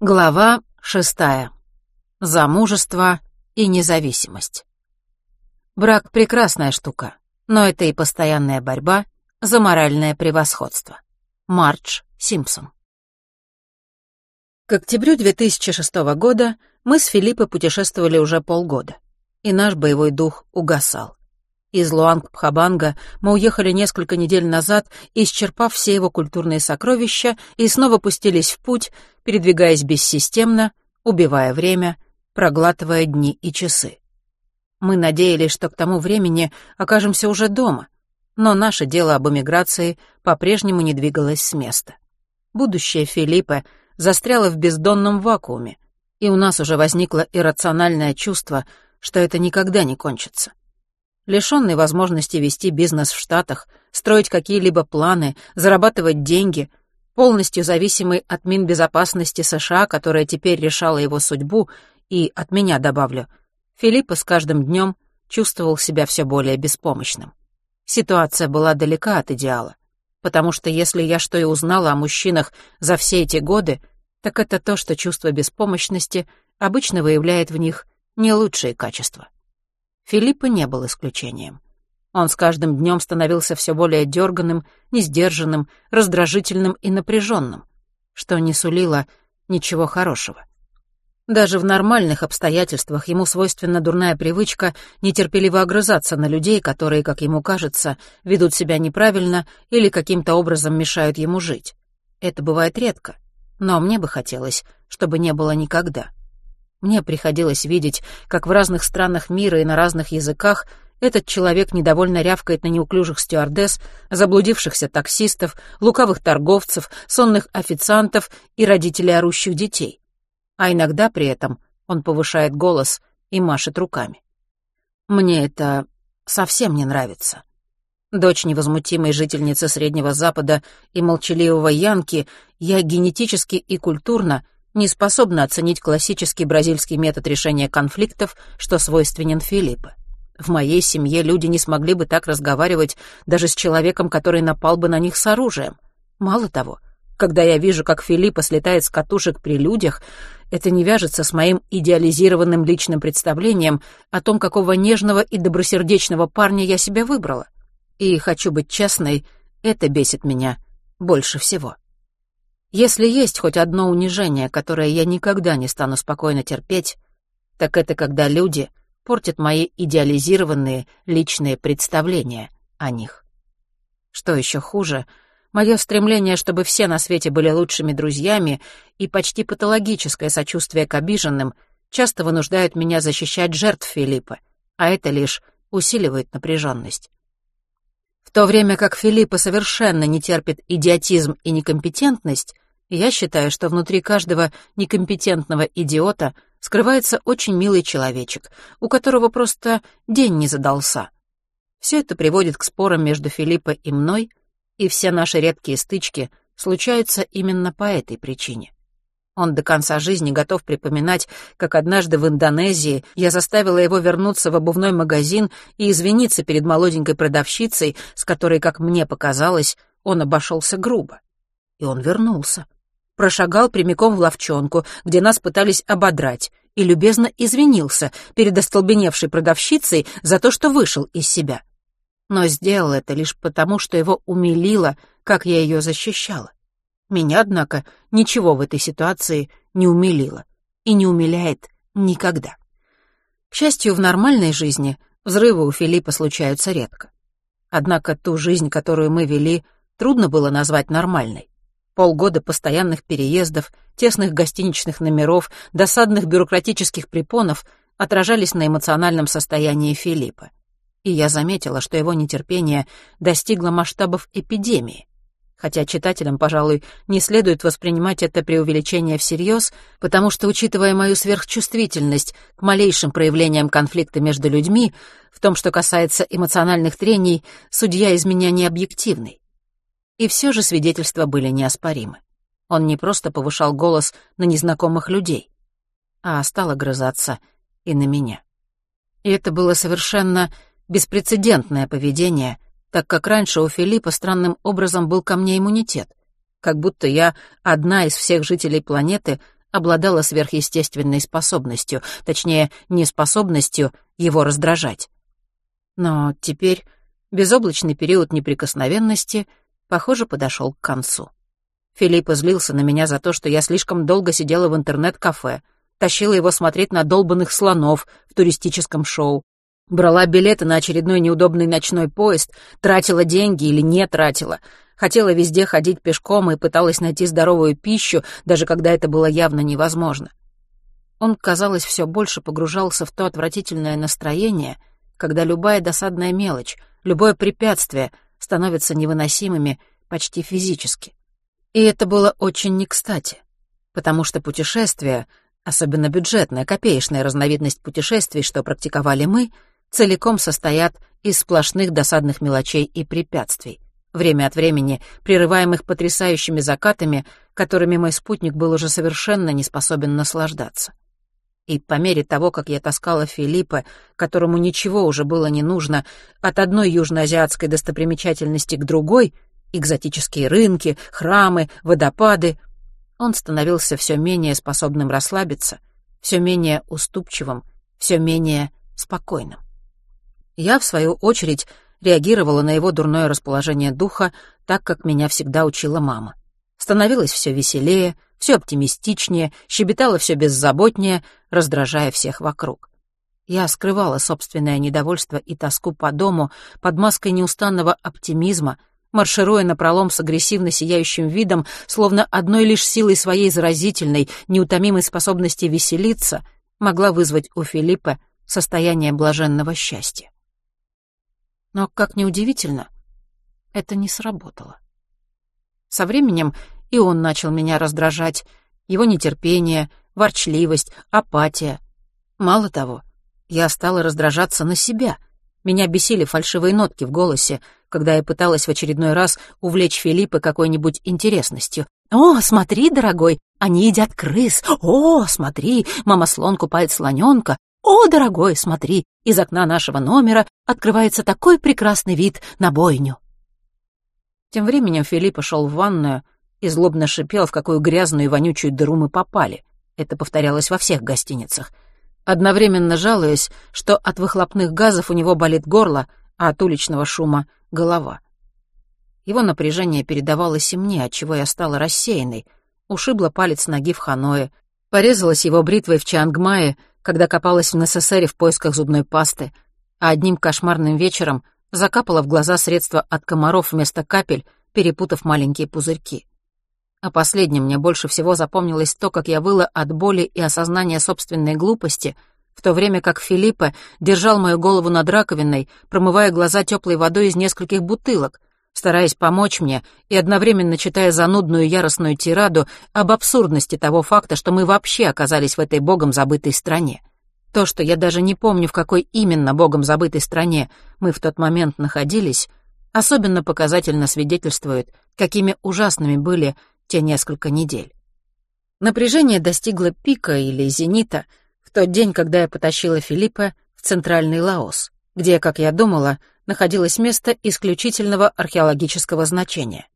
Глава шестая. Замужество и независимость. Брак — прекрасная штука, но это и постоянная борьба за моральное превосходство. Мардж Симпсон. К октябрю 2006 года мы с Филиппой путешествовали уже полгода, и наш боевой дух угасал. Из Луанг-Пхабанга мы уехали несколько недель назад, исчерпав все его культурные сокровища, и снова пустились в путь, передвигаясь бессистемно, убивая время, проглатывая дни и часы. Мы надеялись, что к тому времени окажемся уже дома, но наше дело об эмиграции по-прежнему не двигалось с места. Будущее Филиппа застряло в бездонном вакууме, и у нас уже возникло иррациональное чувство, что это никогда не кончится лишённый возможности вести бизнес в Штатах, строить какие-либо планы, зарабатывать деньги, полностью зависимый от Минбезопасности США, которая теперь решала его судьбу, и от меня добавлю, Филиппа с каждым днем чувствовал себя все более беспомощным. Ситуация была далека от идеала, потому что если я что и узнала о мужчинах за все эти годы, так это то, что чувство беспомощности обычно выявляет в них не лучшие качества. Филиппа не был исключением. Он с каждым днем становился все более дерганным, несдержанным, раздражительным и напряженным, что не сулило ничего хорошего. Даже в нормальных обстоятельствах ему свойственна дурная привычка нетерпеливо огрызаться на людей, которые, как ему кажется, ведут себя неправильно или каким-то образом мешают ему жить. Это бывает редко, но мне бы хотелось, чтобы не было никогда. Мне приходилось видеть, как в разных странах мира и на разных языках этот человек недовольно рявкает на неуклюжих стюардесс, заблудившихся таксистов, лукавых торговцев, сонных официантов и родителей орущих детей. А иногда при этом он повышает голос и машет руками. Мне это совсем не нравится. Дочь невозмутимой жительницы Среднего Запада и молчаливого Янки, я генетически и культурно — не способна оценить классический бразильский метод решения конфликтов, что свойственен Филиппу. В моей семье люди не смогли бы так разговаривать даже с человеком, который напал бы на них с оружием. Мало того, когда я вижу, как Филиппа слетает с катушек при людях, это не вяжется с моим идеализированным личным представлением о том, какого нежного и добросердечного парня я себя выбрала. И, хочу быть честной, это бесит меня больше всего. Если есть хоть одно унижение, которое я никогда не стану спокойно терпеть, так это когда люди портят мои идеализированные личные представления о них. Что еще хуже, мое стремление, чтобы все на свете были лучшими друзьями и почти патологическое сочувствие к обиженным часто вынуждают меня защищать жертв Филиппа, а это лишь усиливает напряженность. В то время как Филиппа совершенно не терпит идиотизм и некомпетентность, я считаю, что внутри каждого некомпетентного идиота скрывается очень милый человечек, у которого просто день не задался. Все это приводит к спорам между Филиппо и мной, и все наши редкие стычки случаются именно по этой причине. Он до конца жизни готов припоминать, как однажды в Индонезии я заставила его вернуться в обувной магазин и извиниться перед молоденькой продавщицей, с которой, как мне показалось, он обошелся грубо. И он вернулся. Прошагал прямиком в ловчонку, где нас пытались ободрать, и любезно извинился перед остолбеневшей продавщицей за то, что вышел из себя. Но сделал это лишь потому, что его умилило, как я ее защищала. Меня, однако, ничего в этой ситуации не умилило и не умиляет никогда. К счастью, в нормальной жизни взрывы у Филиппа случаются редко. Однако ту жизнь, которую мы вели, трудно было назвать нормальной. Полгода постоянных переездов, тесных гостиничных номеров, досадных бюрократических препонов отражались на эмоциональном состоянии Филиппа. И я заметила, что его нетерпение достигло масштабов эпидемии хотя читателям, пожалуй, не следует воспринимать это преувеличение всерьез, потому что, учитывая мою сверхчувствительность к малейшим проявлениям конфликта между людьми, в том, что касается эмоциональных трений, судья из меня не объективный. И все же свидетельства были неоспоримы. Он не просто повышал голос на незнакомых людей, а стал огрызаться и на меня. И это было совершенно беспрецедентное поведение — так как раньше у Филиппа странным образом был ко мне иммунитет, как будто я одна из всех жителей планеты, обладала сверхъестественной способностью, точнее, неспособностью его раздражать. Но теперь безоблачный период неприкосновенности, похоже, подошел к концу. Филипп злился на меня за то, что я слишком долго сидела в интернет-кафе, тащила его смотреть на долбанных слонов в туристическом шоу, брала билеты на очередной неудобный ночной поезд, тратила деньги или не тратила, хотела везде ходить пешком и пыталась найти здоровую пищу, даже когда это было явно невозможно. Он, казалось, все больше погружался в то отвратительное настроение, когда любая досадная мелочь, любое препятствие становятся невыносимыми почти физически. И это было очень не кстати, потому что путешествия, особенно бюджетная, копеечная разновидность путешествий, что практиковали мы, целиком состоят из сплошных досадных мелочей и препятствий, время от времени прерываемых потрясающими закатами, которыми мой спутник был уже совершенно не способен наслаждаться. И по мере того, как я таскала Филиппа, которому ничего уже было не нужно, от одной южноазиатской достопримечательности к другой — экзотические рынки, храмы, водопады. Он становился все менее способным расслабиться, все менее уступчивым, все менее спокойным. Я, в свою очередь, реагировала на его дурное расположение духа так, как меня всегда учила мама. Становилось все веселее, все оптимистичнее, щебетало все беззаботнее, раздражая всех вокруг. Я скрывала собственное недовольство и тоску по дому под маской неустанного оптимизма, маршируя напролом с агрессивно сияющим видом, словно одной лишь силой своей заразительной, неутомимой способности веселиться могла вызвать у Филиппа состояние блаженного счастья. Но, как ни удивительно, это не сработало. Со временем и он начал меня раздражать, его нетерпение, ворчливость, апатия. Мало того, я стала раздражаться на себя. Меня бесили фальшивые нотки в голосе, когда я пыталась в очередной раз увлечь Филиппа какой-нибудь интересностью. «О, смотри, дорогой, они едят крыс! О, смотри, мама-слон купает слоненка! О, дорогой, смотри, из окна нашего номера открывается такой прекрасный вид на бойню!» Тем временем Филипп шел в ванную и злобно шипел, в какую грязную и вонючую дыру мы попали. Это повторялось во всех гостиницах. Одновременно жалуясь, что от выхлопных газов у него болит горло, а от уличного шума — голова. Его напряжение передавалось и мне, отчего я стала рассеянной, ушибла палец ноги в Ханое, порезалась его бритвой в Чангмае, когда копалась в НССР в поисках зубной пасты, а одним кошмарным вечером закапала в глаза средства от комаров вместо капель, перепутав маленькие пузырьки. А последним мне больше всего запомнилось то, как я выла от боли и осознания собственной глупости — в то время как Филиппа держал мою голову над раковиной, промывая глаза теплой водой из нескольких бутылок, стараясь помочь мне и одновременно читая занудную яростную тираду об абсурдности того факта, что мы вообще оказались в этой богом забытой стране. То, что я даже не помню, в какой именно богом забытой стране мы в тот момент находились, особенно показательно свидетельствует, какими ужасными были те несколько недель. Напряжение достигло пика или зенита — в тот день, когда я потащила Филиппа в центральный Лаос, где, как я думала, находилось место исключительного археологического значения.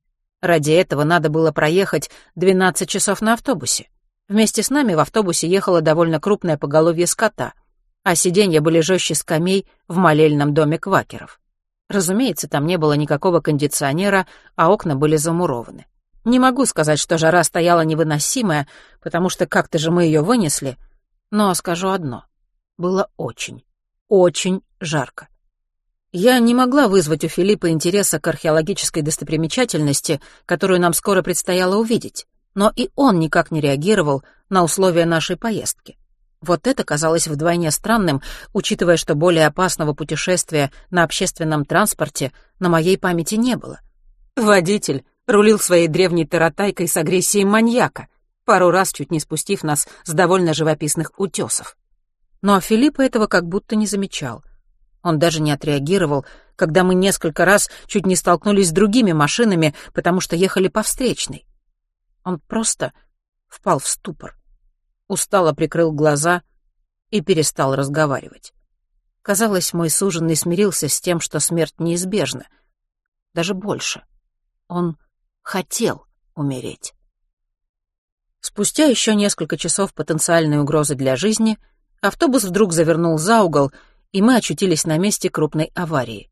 Ради этого надо было проехать 12 часов на автобусе. Вместе с нами в автобусе ехало довольно крупное поголовье скота, а сиденья были жестче скамей в молельном доме квакеров. Разумеется, там не было никакого кондиционера, а окна были замурованы. Не могу сказать, что жара стояла невыносимая, потому что как-то же мы ее вынесли — но скажу одно. Было очень, очень жарко. Я не могла вызвать у Филиппа интереса к археологической достопримечательности, которую нам скоро предстояло увидеть, но и он никак не реагировал на условия нашей поездки. Вот это казалось вдвойне странным, учитывая, что более опасного путешествия на общественном транспорте на моей памяти не было. Водитель рулил своей древней таратайкой с агрессией маньяка, пару раз чуть не спустив нас с довольно живописных утесов. Но Филиппа этого как будто не замечал. Он даже не отреагировал, когда мы несколько раз чуть не столкнулись с другими машинами, потому что ехали по встречной. Он просто впал в ступор, устало прикрыл глаза и перестал разговаривать. Казалось, мой суженый смирился с тем, что смерть неизбежна. Даже больше. Он хотел умереть. Спустя еще несколько часов потенциальной угрозы для жизни автобус вдруг завернул за угол, и мы очутились на месте крупной аварии.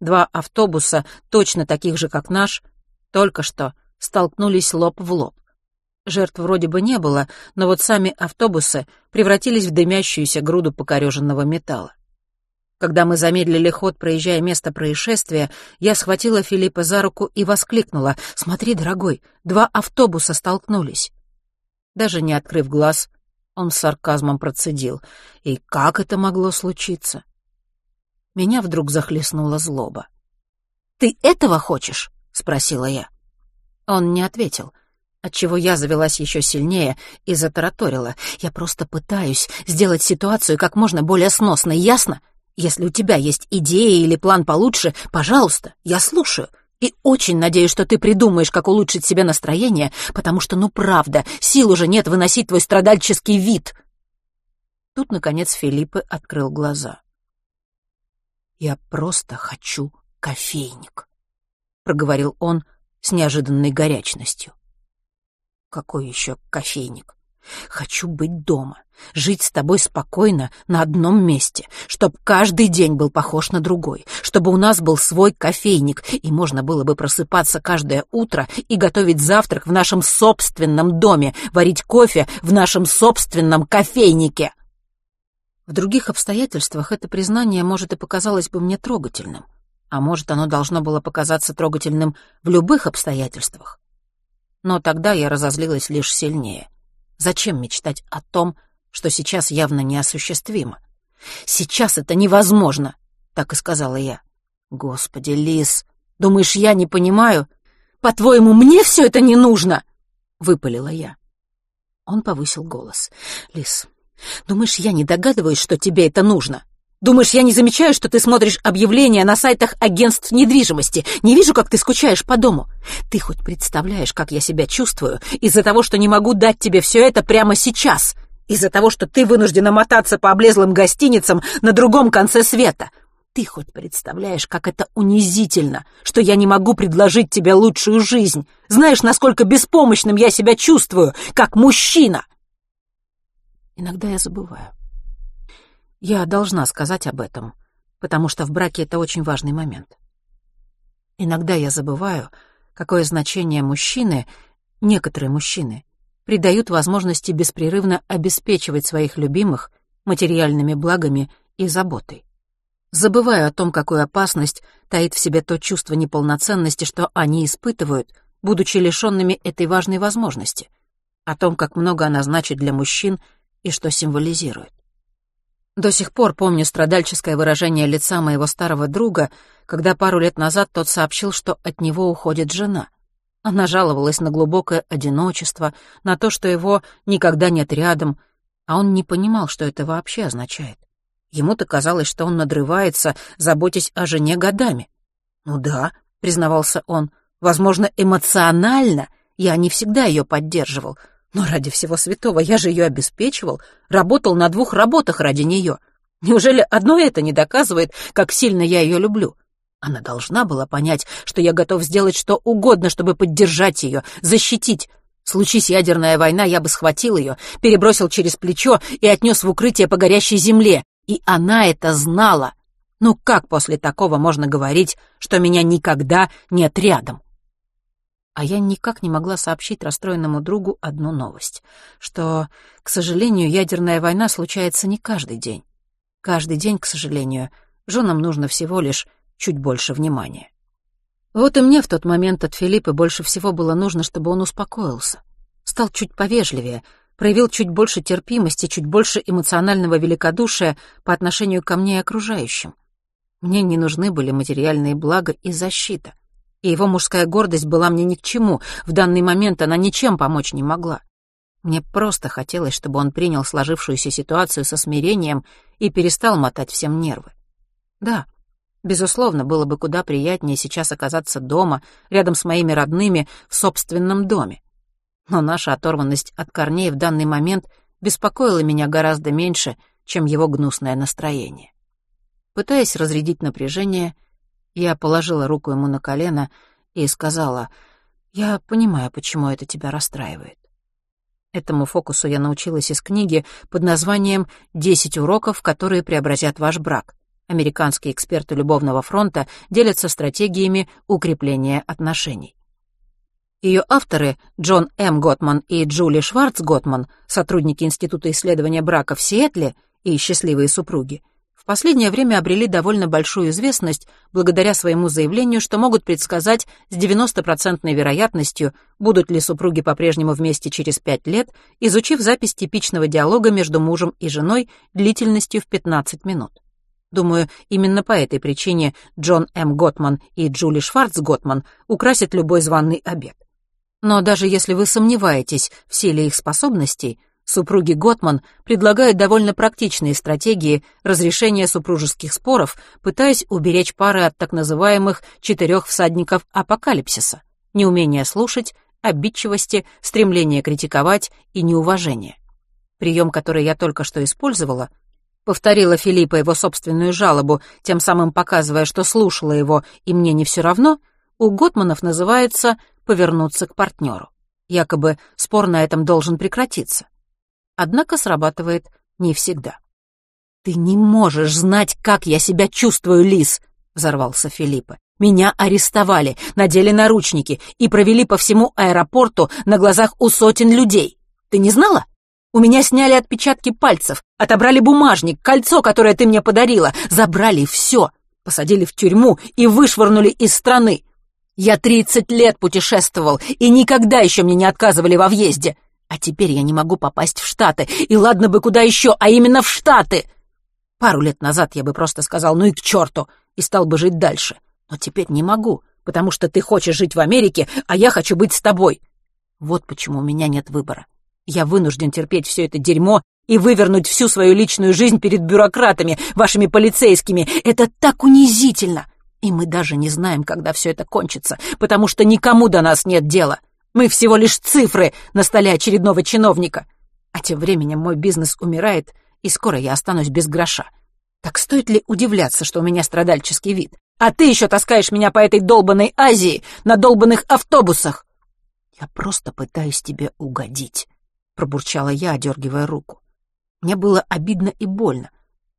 Два автобуса, точно таких же, как наш, только что столкнулись лоб в лоб. Жертв вроде бы не было, но вот сами автобусы превратились в дымящуюся груду покореженного металла. Когда мы замедлили ход, проезжая место происшествия, я схватила Филиппа за руку и воскликнула «Смотри, дорогой, два автобуса столкнулись». Даже не открыв глаз, он с сарказмом процедил. «И как это могло случиться?» Меня вдруг захлестнула злоба. «Ты этого хочешь?» — спросила я. Он не ответил, отчего я завелась еще сильнее и затараторила. «Я просто пытаюсь сделать ситуацию как можно более сносной, ясно? Если у тебя есть идея или план получше, пожалуйста, я слушаю. И очень надеюсь, что ты придумаешь, как улучшить себе настроение, потому что, ну правда, сил уже нет выносить твой страдальческий вид». Тут, наконец, Филиппы открыл глаза. «Я просто хочу кофейник», — проговорил он с неожиданной горячностью. «Какой еще кофейник? Хочу быть дома, жить с тобой спокойно на одном месте, чтобы каждый день был похож на другой, чтобы у нас был свой кофейник, и можно было бы просыпаться каждое утро и готовить завтрак в нашем собственном доме, варить кофе в нашем собственном кофейнике. В других обстоятельствах это признание, может, и показалось бы мне трогательным. А может, оно должно было показаться трогательным в любых обстоятельствах. Но тогда я разозлилась лишь сильнее. Зачем мечтать о том, что сейчас явно неосуществимо? «Сейчас это невозможно!» — так и сказала я. «Господи, Лис, думаешь, я не понимаю? По-твоему, мне все это не нужно?» — выпалила я. Он повысил голос. «Лис, Думаешь, я не догадываюсь, что тебе это нужно? Думаешь, я не замечаю, что ты смотришь объявления на сайтах агентств недвижимости? Не вижу, как ты скучаешь по дому? Ты хоть представляешь, как я себя чувствую из-за того, что не могу дать тебе все это прямо сейчас? Из-за того, что ты вынуждена мотаться по облезлым гостиницам на другом конце света? Ты хоть представляешь, как это унизительно, что я не могу предложить тебе лучшую жизнь? Знаешь, насколько беспомощным я себя чувствую, как мужчина?» Иногда я забываю. Я должна сказать об этом, потому что в браке это очень важный момент. Иногда я забываю, какое значение мужчины, некоторые мужчины, придают возможности беспрерывно обеспечивать своих любимых материальными благами и заботой. Забываю о том, какую опасность таит в себе то чувство неполноценности, что они испытывают, будучи лишенными этой важной возможности, о том, как много она значит для мужчин — и что символизирует. До сих пор помню страдальческое выражение лица моего старого друга, когда пару лет назад тот сообщил, что от него уходит жена. Она жаловалась на глубокое одиночество, на то, что его никогда нет рядом, а он не понимал, что это вообще означает. Ему-то казалось, что он надрывается, заботясь о жене годами. «Ну да», — признавался он, — «возможно, эмоционально я не всегда ее поддерживал, но ради всего святого, я же ее обеспечивал, работал на двух работах ради нее. Неужели одно это не доказывает, как сильно я ее люблю? Она должна была понять, что я готов сделать что угодно, чтобы поддержать ее, защитить. Случись ядерная война, я бы схватил ее, перебросил через плечо и отнес в укрытие по горящей земле. И она это знала. Ну как после такого можно говорить, что меня никогда нет рядом? А я никак не могла сообщить расстроенному другу одну новость, что, к сожалению, ядерная война случается не каждый день. Каждый день, к сожалению, женам нужно всего лишь чуть больше внимания. Вот и мне в тот момент от Филиппа больше всего было нужно, чтобы он успокоился, стал чуть повежливее, проявил чуть больше терпимости, чуть больше эмоционального великодушия по отношению ко мне и окружающим. Мне не нужны были материальные блага и защита — и его мужская гордость была мне ни к чему, в данный момент она ничем помочь не могла. Мне просто хотелось, чтобы он принял сложившуюся ситуацию со смирением и перестал мотать всем нервы. Да, безусловно, было бы куда приятнее сейчас оказаться дома, рядом с моими родными, в собственном доме. Но наша оторванность от корней в данный момент беспокоила меня гораздо меньше, чем его гнусное настроение. Пытаясь разрядить напряжение, я положила руку ему на колено и сказала, «Я понимаю, почему это тебя расстраивает. Этому фокусу я научилась из книги под названием «Десять уроков, которые преобразят ваш брак». Американские эксперты любовного фронта делятся стратегиями укрепления отношений. Ее авторы, Джон М. Готман и Джули Шварц Готман, сотрудники Института исследования брака в Сиэтле и счастливые супруги, последнее время обрели довольно большую известность благодаря своему заявлению, что могут предсказать с 90% вероятностью, будут ли супруги по-прежнему вместе через пять лет, изучив запись типичного диалога между мужем и женой длительностью в 15 минут. Думаю, именно по этой причине Джон М. Готман и Джули Шварц Готман украсят любой званый обед. Но даже если вы сомневаетесь в силе их способностей, супруги Готман предлагают довольно практичные стратегии разрешения супружеских споров, пытаясь уберечь пары от так называемых четырех всадников апокалипсиса — неумения слушать, обидчивости, стремление критиковать и неуважение. Прием, который я только что использовала, повторила Филиппа его собственную жалобу, тем самым показывая, что слушала его, и мне не все равно, у Готманов называется «повернуться к партнеру». Якобы спор на этом должен прекратиться. Однако срабатывает не всегда. «Ты не можешь знать, как я себя чувствую, Лис!» — взорвался Филиппа. «Меня арестовали, надели наручники и провели по всему аэропорту на глазах у сотен людей. Ты не знала? У меня сняли отпечатки пальцев, отобрали бумажник, кольцо, которое ты мне подарила, забрали все, посадили в тюрьму и вышвырнули из страны. Я тридцать лет путешествовал, и никогда еще мне не отказывали во въезде. А теперь я не могу попасть в Штаты, и ладно бы куда еще, а именно в Штаты. Пару лет назад я бы просто сказал «ну и к черту» и стал бы жить дальше. Но теперь не могу, потому что ты хочешь жить в Америке, а я хочу быть с тобой. Вот почему у меня нет выбора. Я вынужден терпеть все это дерьмо и вывернуть всю свою личную жизнь перед бюрократами, вашими полицейскими. Это так унизительно. И мы даже не знаем, когда все это кончится, потому что никому до нас нет дела. Мы всего лишь цифры на столе очередного чиновника. А тем временем мой бизнес умирает, и скоро я останусь без гроша. Так стоит ли удивляться, что у меня страдальческий вид? А ты еще таскаешь меня по этой долбанной Азии на долбанных автобусах. Я просто пытаюсь тебе угодить пробурчала я, одергивая руку. Мне было обидно и больно.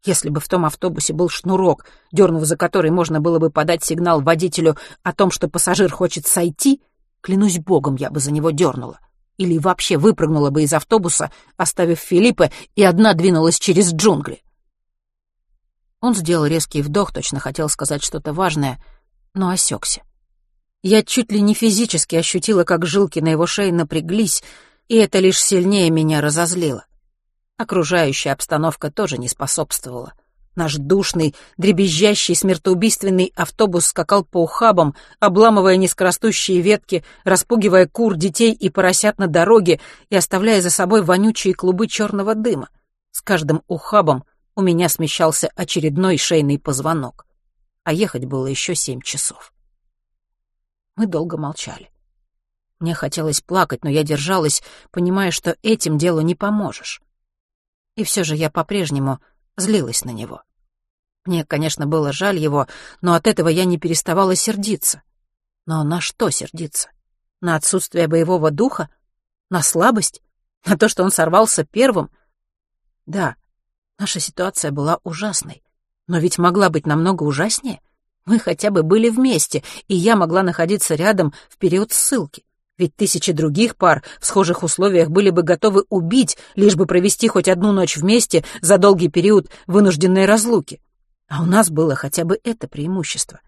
Если бы в том автобусе был шнурок, дернув за который можно было бы подать сигнал водителю о том, что пассажир хочет сойти, клянусь богом, я бы за него дернула. Или вообще выпрыгнула бы из автобуса, оставив Филиппа, и одна двинулась через джунгли. Он сделал резкий вдох, точно хотел сказать что-то важное, но осекся. Я чуть ли не физически ощутила, как жилки на его шее напряглись, и это лишь сильнее меня разозлило. Окружающая обстановка тоже не способствовала. Наш душный, дребезжащий, смертоубийственный автобус скакал по ухабам, обламывая низкорастущие ветки, распугивая кур, детей и поросят на дороге и оставляя за собой вонючие клубы черного дыма. С каждым ухабом у меня смещался очередной шейный позвонок. А ехать было еще семь часов. Мы долго молчали. Мне хотелось плакать, но я держалась, понимая, что этим делу не поможешь. И все же я по-прежнему злилась на него. Мне, конечно, было жаль его, но от этого я не переставала сердиться. Но на что сердиться? На отсутствие боевого духа? На слабость? На то, что он сорвался первым? Да, наша ситуация была ужасной. Но ведь могла быть намного ужаснее. Мы хотя бы были вместе, и я могла находиться рядом в период ссылки. Ведь тысячи других пар в схожих условиях были бы готовы убить, лишь бы провести хоть одну ночь вместе за долгий период вынужденной разлуки. А у нас было хотя бы это преимущество.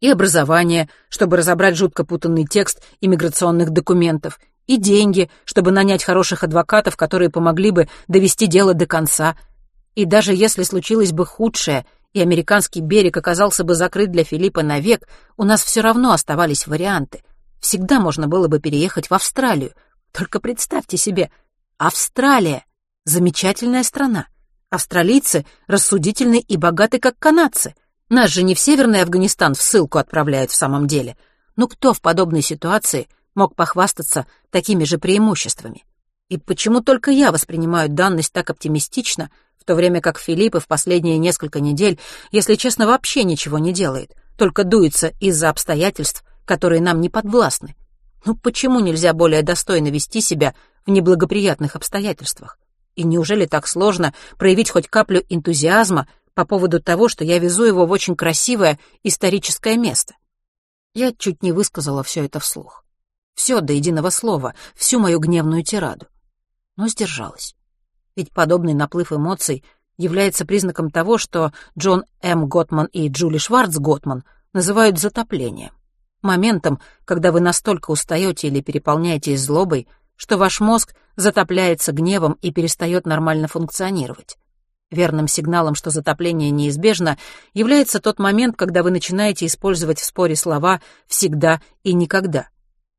И образование, чтобы разобрать жутко путанный текст иммиграционных документов, и деньги, чтобы нанять хороших адвокатов, которые помогли бы довести дело до конца. И даже если случилось бы худшее, и американский берег оказался бы закрыт для Филиппа навек, у нас все равно оставались варианты — Всегда можно было бы переехать в Австралию. Только представьте себе, Австралия — замечательная страна. Австралийцы рассудительны и богаты, как канадцы. Нас же не в Северный Афганистан в ссылку отправляют в самом деле. Ну кто в подобной ситуации мог похвастаться такими же преимуществами? И почему только я воспринимаю данность так оптимистично, в то время как Филипп в последние несколько недель, если честно, вообще ничего не делает, только дуется из-за обстоятельств, которые нам не подвластны. Ну почему нельзя более достойно вести себя в неблагоприятных обстоятельствах. И неужели так сложно проявить хоть каплю энтузиазма по поводу того, что я везу его в очень красивое историческое место? Я чуть не высказала все это вслух. Все до единого слова, всю мою гневную тираду. Но сдержалась. Ведь подобный наплыв эмоций является признаком того, что Джон М. Готман и Джули Шварц Готман называют затоплением. Моментом, когда вы настолько устаете или переполняетесь злобой, что ваш мозг затопляется гневом и перестает нормально функционировать. Верным сигналом, что затопление неизбежно, является тот момент, когда вы начинаете использовать в споре слова «всегда» и «никогда».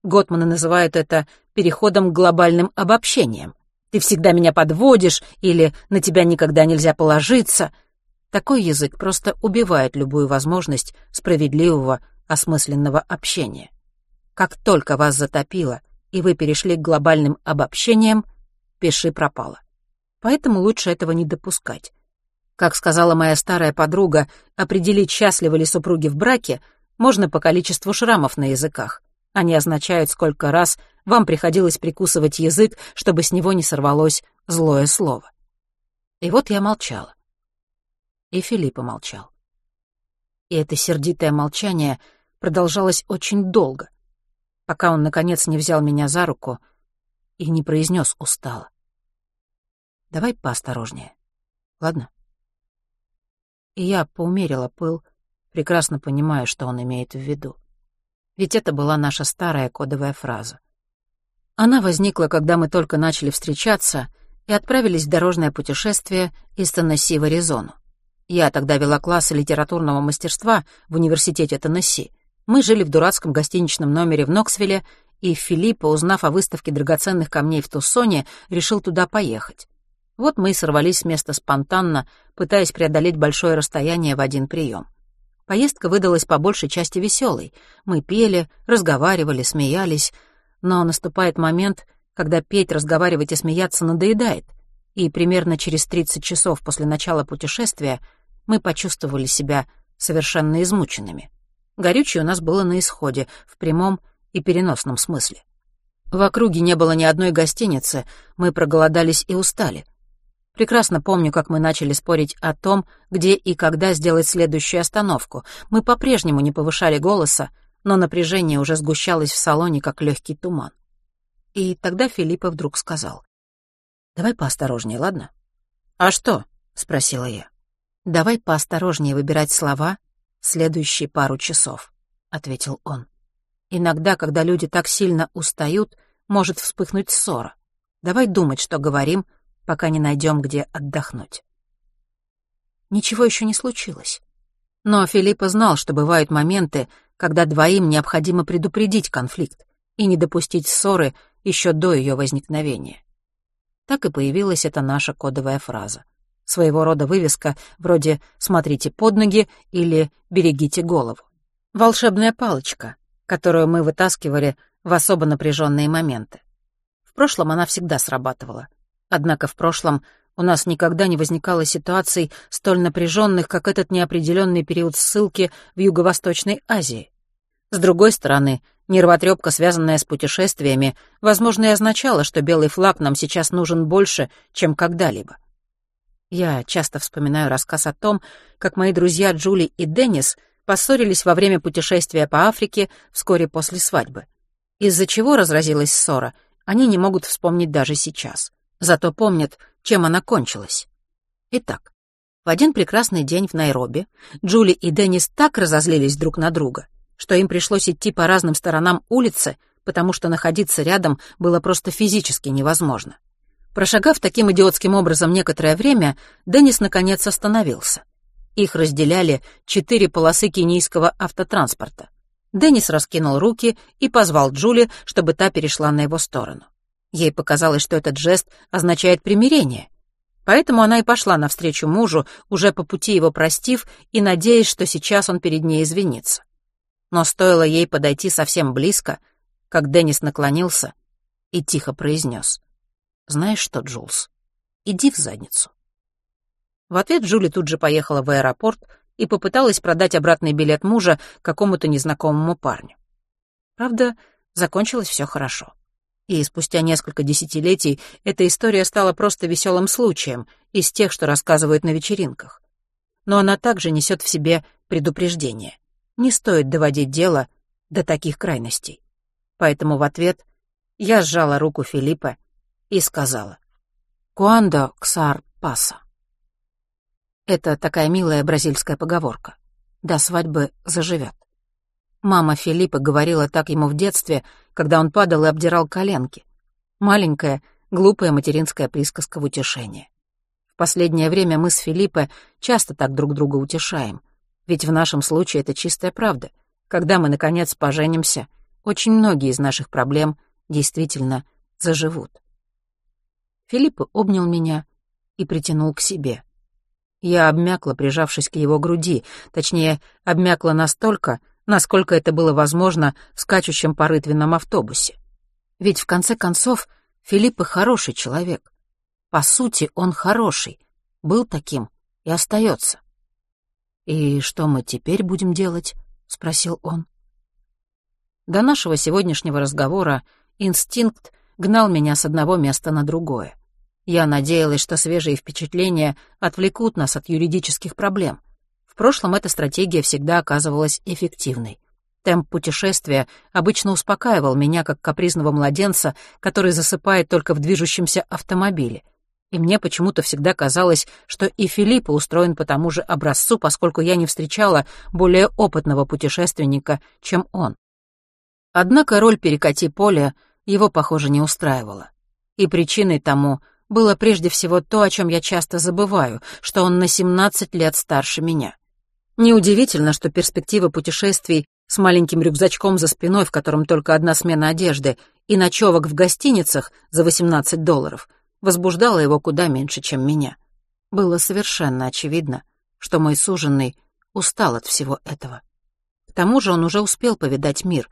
Готманы называют это переходом к глобальным обобщениям. «Ты всегда меня подводишь» или «на тебя никогда нельзя положиться». Такой язык просто убивает любую возможность справедливого, осмысленного общения. Как только вас затопило, и вы перешли к глобальным обобщениям, пиши пропало. Поэтому лучше этого не допускать. Как сказала моя старая подруга, определить, счастливы ли супруги в браке, можно по количеству шрамов на языках. Они означают, сколько раз вам приходилось прикусывать язык, чтобы с него не сорвалось злое слово. И вот я молчала. И Филипп молчал. И это сердитое молчание продолжалось очень долго, пока он, наконец, не взял меня за руку и не произнес устало. «Давай поосторожнее, ладно?» И я поумерила пыл, прекрасно понимая, что он имеет в виду. Ведь это была наша старая кодовая фраза. Она возникла, когда мы только начали встречаться и отправились в дорожное путешествие из Теннесси в Аризону. Я тогда вела классы литературного мастерства в университете Теннесси, мы жили в дурацком гостиничном номере в Ноксвилле, и Филиппа, узнав о выставке драгоценных камней в Туссоне, решил туда поехать. Вот мы и сорвались с места спонтанно, пытаясь преодолеть большое расстояние в один прием. Поездка выдалась по большей части веселой. Мы пели, разговаривали, смеялись. Но наступает момент, когда петь, разговаривать и смеяться надоедает. И примерно через 30 часов после начала путешествия мы почувствовали себя совершенно измученными. Горючее у нас было на исходе, в прямом и переносном смысле. В округе не было ни одной гостиницы, мы проголодались и устали. Прекрасно помню, как мы начали спорить о том, где и когда сделать следующую остановку. Мы по-прежнему не повышали голоса, но напряжение уже сгущалось в салоне, как легкий туман. И тогда Филиппа вдруг сказал. «Давай поосторожнее, ладно?» «А что?» — спросила я. «Давай поосторожнее выбирать слова следующие пару часов», — ответил он. «Иногда, когда люди так сильно устают, может вспыхнуть ссора. Давай думать, что говорим, пока не найдем, где отдохнуть». Ничего еще не случилось. Но Филиппа знал, что бывают моменты, когда двоим необходимо предупредить конфликт и не допустить ссоры еще до ее возникновения. Так и появилась эта наша кодовая фраза — своего рода вывеска вроде «смотрите под ноги» или «берегите голову». Волшебная палочка, которую мы вытаскивали в особо напряженные моменты. В прошлом она всегда срабатывала. Однако в прошлом у нас никогда не возникало ситуаций столь напряженных, как этот неопределенный период ссылки в Юго-Восточной Азии. С другой стороны, нервотрепка, связанная с путешествиями, возможно, и означала, что белый флаг нам сейчас нужен больше, чем когда-либо. Я часто вспоминаю рассказ о том, как мои друзья Джули и Деннис поссорились во время путешествия по Африке вскоре после свадьбы. Из-за чего разразилась ссора, они не могут вспомнить даже сейчас. Зато помнят, чем она кончилась. Итак, в один прекрасный день в Найроби Джули и Деннис так разозлились друг на друга, что им пришлось идти по разным сторонам улицы, потому что находиться рядом было просто физически невозможно. Прошагав таким идиотским образом некоторое время, Деннис наконец остановился. Их разделяли четыре полосы кенийского автотранспорта. Деннис раскинул руки и позвал Джули, чтобы та перешла на его сторону. Ей показалось, что этот жест означает примирение. Поэтому она и пошла навстречу мужу, уже по пути его простив и надеясь, что сейчас он перед ней извинится. Но стоило ей подойти совсем близко, как Деннис наклонился и тихо произнес — знаешь что, Джулс, иди в задницу. В ответ Джули тут же поехала в аэропорт и попыталась продать обратный билет мужа какому-то незнакомому парню. Правда, закончилось все хорошо. И спустя несколько десятилетий эта история стала просто веселым случаем из тех, что рассказывают на вечеринках. Но она также несет в себе предупреждение. Не стоит доводить дело до таких крайностей. Поэтому в ответ я сжала руку Филиппа и сказала «Куандо ксар паса». Это такая милая бразильская поговорка. До свадьбы заживет. Мама Филиппа говорила так ему в детстве, когда он падал и обдирал коленки. Маленькая, глупая материнская присказка в утешение. В последнее время мы с Филиппо часто так друг друга утешаем. Ведь в нашем случае это чистая правда. Когда мы, наконец, поженимся, очень многие из наших проблем действительно заживут. Филиппо обнял меня и притянул к себе. Я обмякла, прижавшись к его груди, точнее, обмякла настолько, насколько это было возможно в скачущем по рытвенном автобусе. Ведь, в конце концов, Филиппа хороший человек. По сути, он хороший, был таким и остается. «И что мы теперь будем делать?» — спросил он. До нашего сегодняшнего разговора инстинкт гнал меня с одного места на другое. Я надеялась, что свежие впечатления отвлекут нас от юридических проблем. В прошлом эта стратегия всегда оказывалась эффективной. Темп путешествия обычно успокаивал меня, как капризного младенца, который засыпает только в движущемся автомобиле. И мне почему-то всегда казалось, что и Филиппа устроен по тому же образцу, поскольку я не встречала более опытного путешественника, чем он. Однако роль «перекати поле» его, похоже, не устраивала. И причиной тому — было прежде всего то, о чем я часто забываю, что он на 17 лет старше меня. Неудивительно, что перспектива путешествий с маленьким рюкзачком за спиной, в котором только одна смена одежды, и ночевок в гостиницах за 18 долларов возбуждала его куда меньше, чем меня. Было совершенно очевидно, что мой суженный устал от всего этого. К тому же он уже успел повидать мир.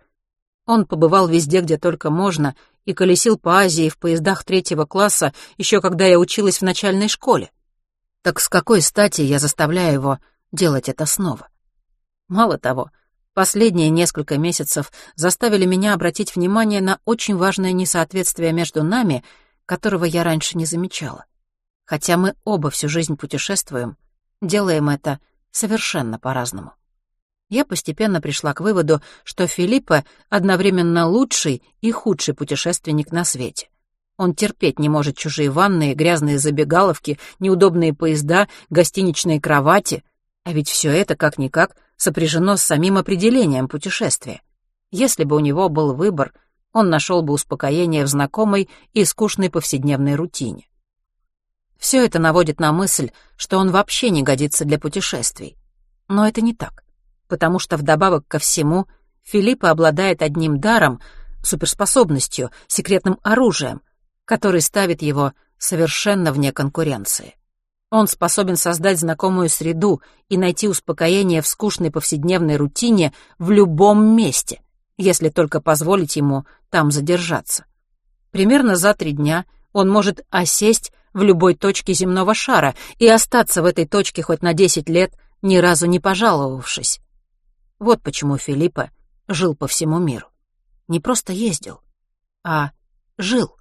Он побывал везде, где только можно, и колесил по Азии в поездах третьего класса еще когда я училась в начальной школе. Так с какой стати я заставляю его делать это снова? Мало того, последние несколько месяцев заставили меня обратить внимание на очень важное несоответствие между нами, которого я раньше не замечала. Хотя мы оба всю жизнь путешествуем, делаем это совершенно по-разному я постепенно пришла к выводу, что Филиппа одновременно лучший и худший путешественник на свете. Он терпеть не может чужие ванные, грязные забегаловки, неудобные поезда, гостиничные кровати. А ведь все это, как-никак, сопряжено с самим определением путешествия. Если бы у него был выбор, он нашел бы успокоение в знакомой и скучной повседневной рутине. Все это наводит на мысль, что он вообще не годится для путешествий. Но это не так потому что вдобавок ко всему Филиппа обладает одним даром, суперспособностью, секретным оружием, который ставит его совершенно вне конкуренции. Он способен создать знакомую среду и найти успокоение в скучной повседневной рутине в любом месте, если только позволить ему там задержаться. Примерно за три дня он может осесть в любой точке земного шара и остаться в этой точке хоть на десять лет, ни разу не пожаловавшись. Вот почему Филиппа жил по всему миру. Не просто ездил, а жил.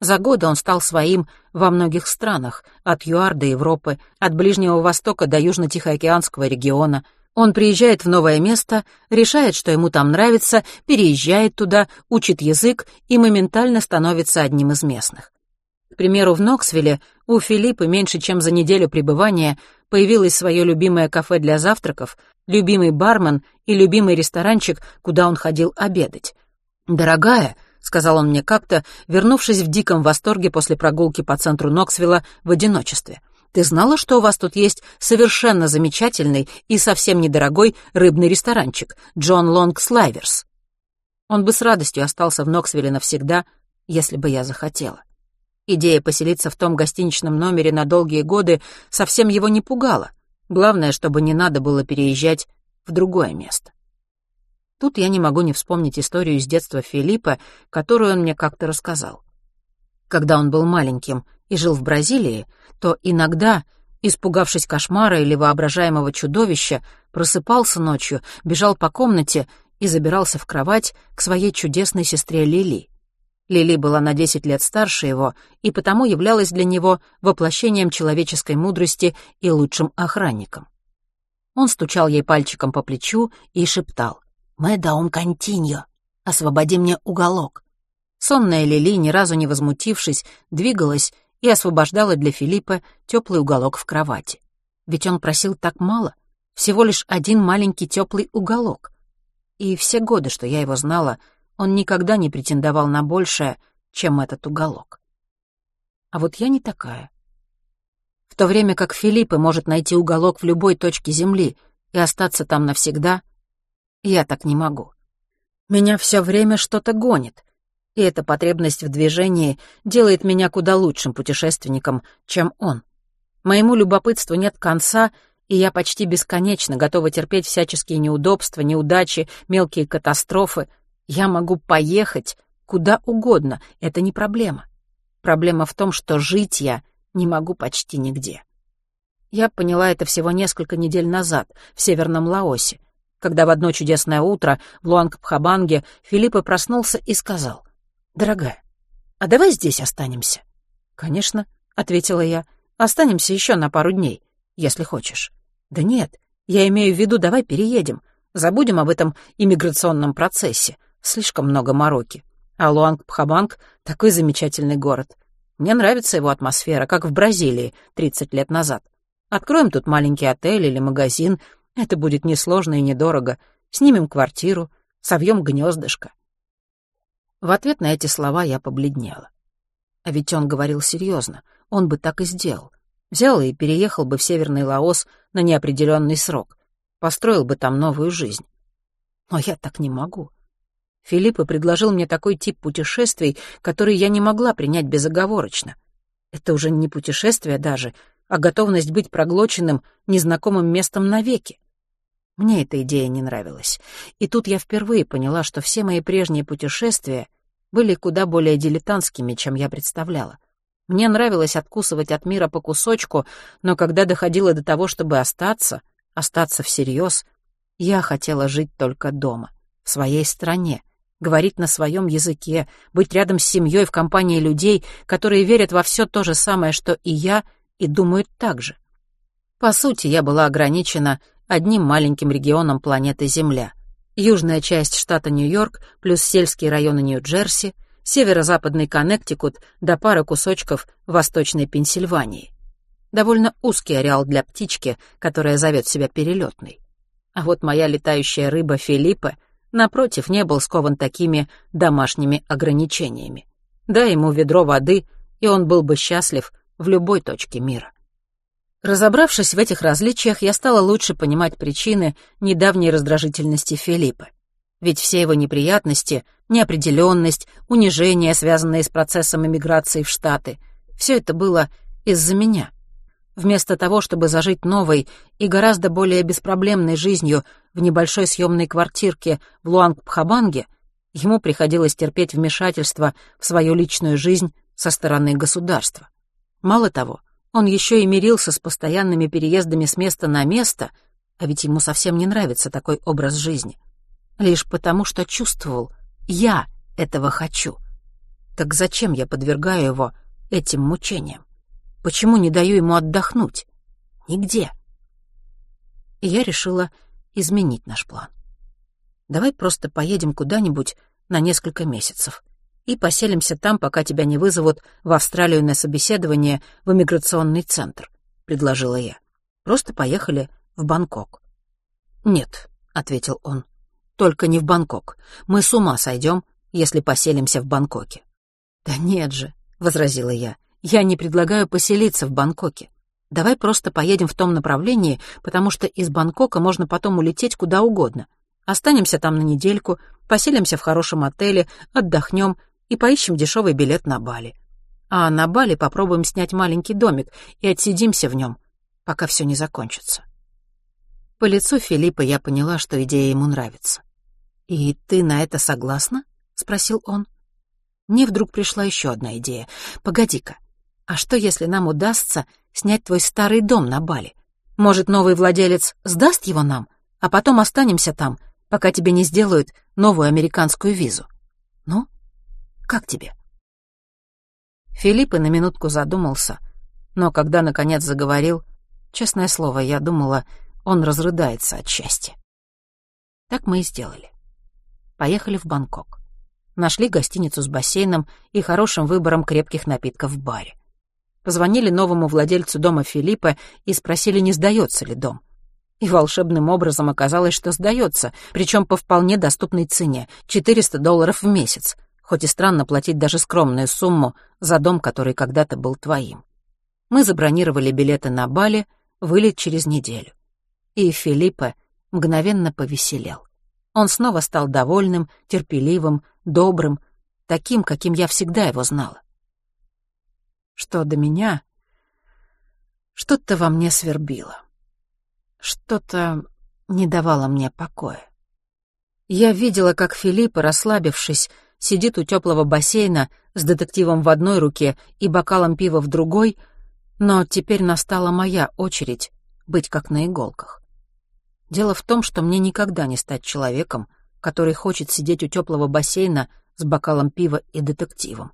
За годы он стал своим во многих странах, от ЮАР до Европы, от Ближнего Востока до Южно-Тихоокеанского региона. Он приезжает в новое место, решает, что ему там нравится, переезжает туда, учит язык и моментально становится одним из местных. К примеру, в Ноксвилле у Филиппа меньше чем за неделю пребывания появилось свое любимое кафе для завтраков, любимый бармен и любимый ресторанчик, куда он ходил обедать. «Дорогая», — сказал он мне как-то, вернувшись в диком восторге после прогулки по центру Ноксвилла в одиночестве. «Ты знала, что у вас тут есть совершенно замечательный и совсем недорогой рыбный ресторанчик Джон Лонг Слайверс?» Он бы с радостью остался в Ноксвилле навсегда, если бы я захотела. Идея поселиться в том гостиничном номере на долгие годы совсем его не пугала. Главное, чтобы не надо было переезжать в другое место. Тут я не могу не вспомнить историю из детства Филиппа, которую он мне как-то рассказал. Когда он был маленьким и жил в Бразилии, то иногда, испугавшись кошмара или воображаемого чудовища, просыпался ночью, бежал по комнате и забирался в кровать к своей чудесной сестре Лили. Лили была на 10 лет старше его и потому являлась для него воплощением человеческой мудрости и лучшим охранником. Он стучал ей пальчиком по плечу и шептал «Мэдаун континьо, освободи мне уголок». Сонная Лили, ни разу не возмутившись, двигалась и освобождала для Филиппа теплый уголок в кровати. Ведь он просил так мало, всего лишь один маленький теплый уголок. И все годы, что я его знала, он никогда не претендовал на большее, чем этот уголок. А вот я не такая. В то время как Филиппа может найти уголок в любой точке Земли и остаться там навсегда, я так не могу. Меня все время что-то гонит, и эта потребность в движении делает меня куда лучшим путешественником, чем он. Моему любопытству нет конца, и я почти бесконечно готова терпеть всяческие неудобства, неудачи, мелкие катастрофы — я могу поехать куда угодно, это не проблема. Проблема в том, что жить я не могу почти нигде. Я поняла это всего несколько недель назад, в Северном Лаосе, когда в одно чудесное утро в Луангпхабанге Филиппа проснулся и сказал, «Дорогая, а давай здесь останемся?» «Конечно», — ответила я, — «останемся еще на пару дней, если хочешь». «Да нет, я имею в виду, давай переедем, забудем об этом иммиграционном процессе, Слишком много мороки. А Луанг-Пхабанг — такой замечательный город. Мне нравится его атмосфера, как в Бразилии 30 лет назад. Откроем тут маленький отель или магазин. Это будет несложно и недорого. Снимем квартиру, совьем гнездышко. В ответ на эти слова я побледнела. А ведь он говорил серьезно. Он бы так и сделал. Взял и переехал бы в Северный Лаос на неопределенный срок. Построил бы там новую жизнь. Но я так не могу. Филиппа предложил мне такой тип путешествий, который я не могла принять безоговорочно. Это уже не путешествие даже, а готовность быть проглоченным незнакомым местом навеки. Мне эта идея не нравилась. И тут я впервые поняла, что все мои прежние путешествия были куда более дилетантскими, чем я представляла. Мне нравилось откусывать от мира по кусочку, но когда доходило до того, чтобы остаться, остаться всерьез, я хотела жить только дома, в своей стране, говорить на своем языке, быть рядом с семьей в компании людей, которые верят во все то же самое, что и я, и думают так же. По сути, я была ограничена одним маленьким регионом планеты Земля. Южная часть штата Нью-Йорк плюс сельские районы Нью-Джерси, северо-западный Коннектикут до пары кусочков Восточной Пенсильвании. Довольно узкий ареал для птички, которая зовет себя перелетной. А вот моя летающая рыба Филиппа — напротив, не был скован такими домашними ограничениями. Дай ему ведро воды, и он был бы счастлив в любой точке мира. Разобравшись в этих различиях, я стала лучше понимать причины недавней раздражительности Филиппа. Ведь все его неприятности, неопределенность, унижение, связанные с процессом эмиграции в Штаты, все это было из-за меня — Вместо того, чтобы зажить новой и гораздо более беспроблемной жизнью в небольшой съемной квартирке в Луанг-Пхабанге, ему приходилось терпеть вмешательство в свою личную жизнь со стороны государства. Мало того, он еще и мирился с постоянными переездами с места на место, а ведь ему совсем не нравится такой образ жизни. Лишь потому, что чувствовал, я этого хочу. Так зачем я подвергаю его этим мучениям? Почему не даю ему отдохнуть? Нигде. И я решила изменить наш план. Давай просто поедем куда-нибудь на несколько месяцев и поселимся там, пока тебя не вызовут в Австралию на собеседование в иммиграционный центр, — предложила я. Просто поехали в Бангкок. «Нет», — ответил он, — «только не в Бангкок. Мы с ума сойдем, если поселимся в Бангкоке». «Да нет же», — возразила я, — я не предлагаю поселиться в Бангкоке. Давай просто поедем в том направлении, потому что из Бангкока можно потом улететь куда угодно. Останемся там на недельку, поселимся в хорошем отеле, отдохнем и поищем дешевый билет на Бали. А на Бали попробуем снять маленький домик и отсидимся в нем, пока все не закончится. По лицу Филиппа я поняла, что идея ему нравится. «И ты на это согласна?» — спросил он. Мне вдруг пришла еще одна идея. «Погоди-ка, а что, если нам удастся снять твой старый дом на Бали? Может, новый владелец сдаст его нам, а потом останемся там, пока тебе не сделают новую американскую визу? Ну, как тебе?» Филипп и на минутку задумался, но когда наконец заговорил, честное слово, я думала, он разрыдается от счастья. Так мы и сделали. Поехали в Бангкок. Нашли гостиницу с бассейном и хорошим выбором крепких напитков в баре. Позвонили новому владельцу дома Филиппа и спросили, не сдается ли дом. И волшебным образом оказалось, что сдается, причем по вполне доступной цене — 400 долларов в месяц, хоть и странно платить даже скромную сумму за дом, который когда-то был твоим. Мы забронировали билеты на Бали, вылет через неделю. И Филиппа мгновенно повеселел. Он снова стал довольным, терпеливым, добрым, таким, каким я всегда его знала. Что до меня, что-то во мне свербило. Что-то не давало мне покоя. Я видела, как Филипп, расслабившись, сидит у теплого бассейна с детективом в одной руке и бокалом пива в другой, но теперь настала моя очередь быть как на иголках. Дело в том, что мне никогда не стать человеком, который хочет сидеть у теплого бассейна с бокалом пива и детективом.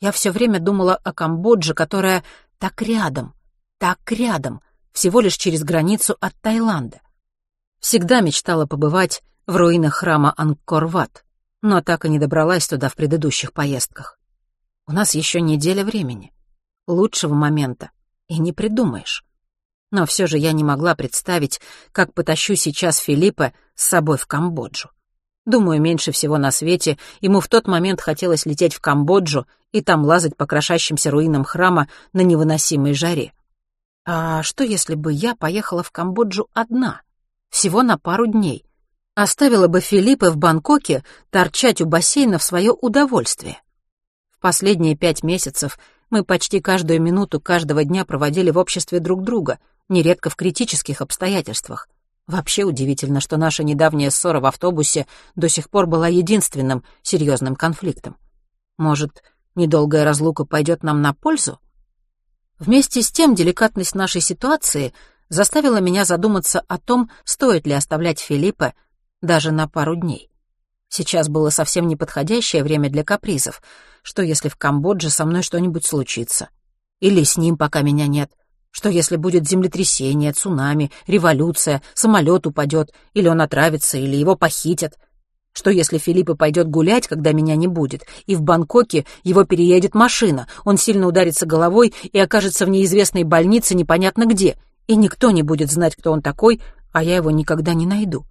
Я все время думала о Камбодже, которая так рядом, так рядом, всего лишь через границу от Таиланда. Всегда мечтала побывать в руинах храма Ангкор-Ват, но так и не добралась туда в предыдущих поездках. У нас еще неделя времени. Лучшего момента и не придумаешь. Но все же я не могла представить, как потащу сейчас Филиппа с собой в Камбоджу. Думаю, меньше всего на свете ему в тот момент хотелось лететь в Камбоджу и там лазать по крошащимся руинам храма на невыносимой жаре. А что, если бы я поехала в Камбоджу одна? Всего на пару дней. Оставила бы Филиппа в Бангкоке торчать у бассейна в свое удовольствие. В последние пять месяцев мы почти каждую минуту каждого дня проводили в обществе друг друга, нередко в критических обстоятельствах. Вообще удивительно, что наша недавняя ссора в автобусе до сих пор была единственным серьезным конфликтом. Может, недолгая разлука пойдет нам на пользу? Вместе с тем деликатность нашей ситуации заставила меня задуматься о том, стоит ли оставлять Филиппа даже на пару дней. Сейчас было совсем неподходящее время для капризов. Что, если в Камбодже со мной что-нибудь случится? Или с ним, пока меня нет? Что если будет землетрясение, цунами, революция, самолет упадет, или он отравится, или его похитят? Что если Филиппа пойдет гулять, когда меня не будет, и в Бангкоке его переедет машина, он сильно ударится головой и окажется в неизвестной больнице непонятно где, и никто не будет знать, кто он такой, а я его никогда не найду?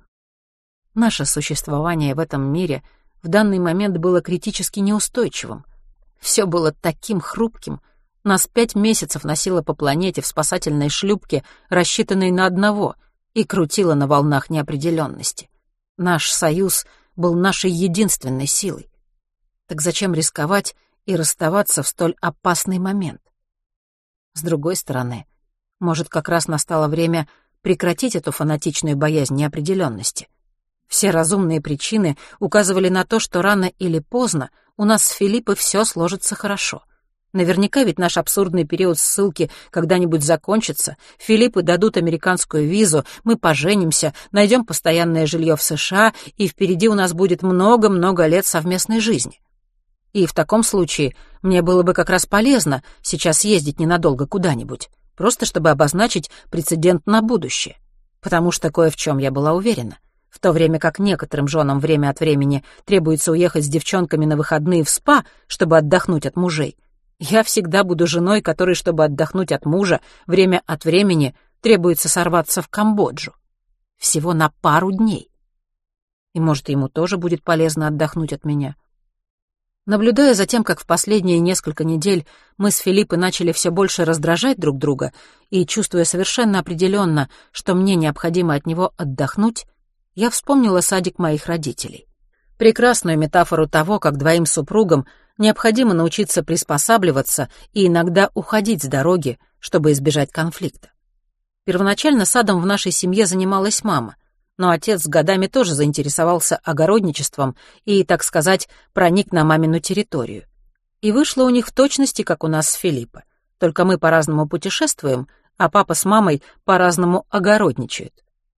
Наше существование в этом мире в данный момент было критически неустойчивым. Все было таким хрупким, нас пять месяцев носило по планете в спасательной шлюпке, рассчитанной на одного, и крутило на волнах неопределенности. Наш союз был нашей единственной силой. Так зачем рисковать и расставаться в столь опасный момент? С другой стороны, может, как раз настало время прекратить эту фанатичную боязнь неопределенности. Все разумные причины указывали на то, что рано или поздно у нас с Филиппой все сложится хорошо. Наверняка ведь наш абсурдный период ссылки когда-нибудь закончится, Филиппы дадут американскую визу, мы поженимся, найдем постоянное жилье в США, и впереди у нас будет много-много лет совместной жизни. И в таком случае мне было бы как раз полезно сейчас ездить ненадолго куда-нибудь, просто чтобы обозначить прецедент на будущее. Потому что кое в чем я была уверена. В то время как некоторым женам время от времени требуется уехать с девчонками на выходные в СПА, чтобы отдохнуть от мужей — я всегда буду женой, которой, чтобы отдохнуть от мужа, время от времени требуется сорваться в Камбоджу. Всего на пару дней. И, может, ему тоже будет полезно отдохнуть от меня. Наблюдая за тем, как в последние несколько недель мы с Филиппой начали все больше раздражать друг друга и чувствуя совершенно определенно, что мне необходимо от него отдохнуть, я вспомнила садик моих родителей. Прекрасную метафору того, как двоим супругам необходимо научиться приспосабливаться и иногда уходить с дороги, чтобы избежать конфликта. Первоначально садом в нашей семье занималась мама, но отец с годами тоже заинтересовался огородничеством и, так сказать, проник на мамину территорию. И вышло у них в точности, как у нас с Филиппа. Только мы по-разному путешествуем, а папа с мамой по-разному огородничают.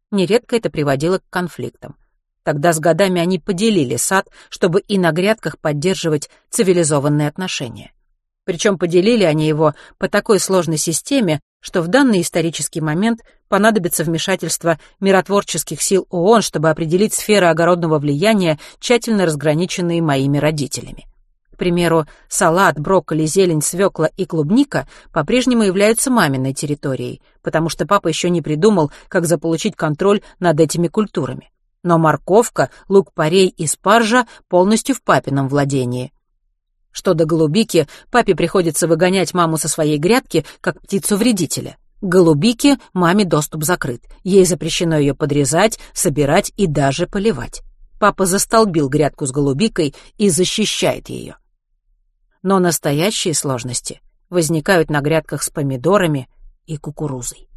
Нередко это приводило к конфликтам. Тогда с годами они поделили сад, чтобы и на грядках поддерживать цивилизованные отношения. Причем поделили они его по такой сложной системе, что в данный исторический момент понадобится вмешательство миротворческих сил ООН, чтобы определить сферы огородного влияния, тщательно разграниченные моими родителями. К примеру, салат, брокколи, зелень, свекла и клубника по-прежнему являются маминой территорией, потому что папа еще не придумал, как заполучить контроль над этими культурами. Но морковка, лук-порей и спаржа полностью в папином владении. Что до голубики, папе приходится выгонять маму со своей грядки, как птицу-вредителя. Голубике маме доступ закрыт. Ей запрещено ее подрезать, собирать и даже поливать. Папа застолбил грядку с голубикой и защищает ее. Но настоящие сложности возникают на грядках с помидорами и кукурузой.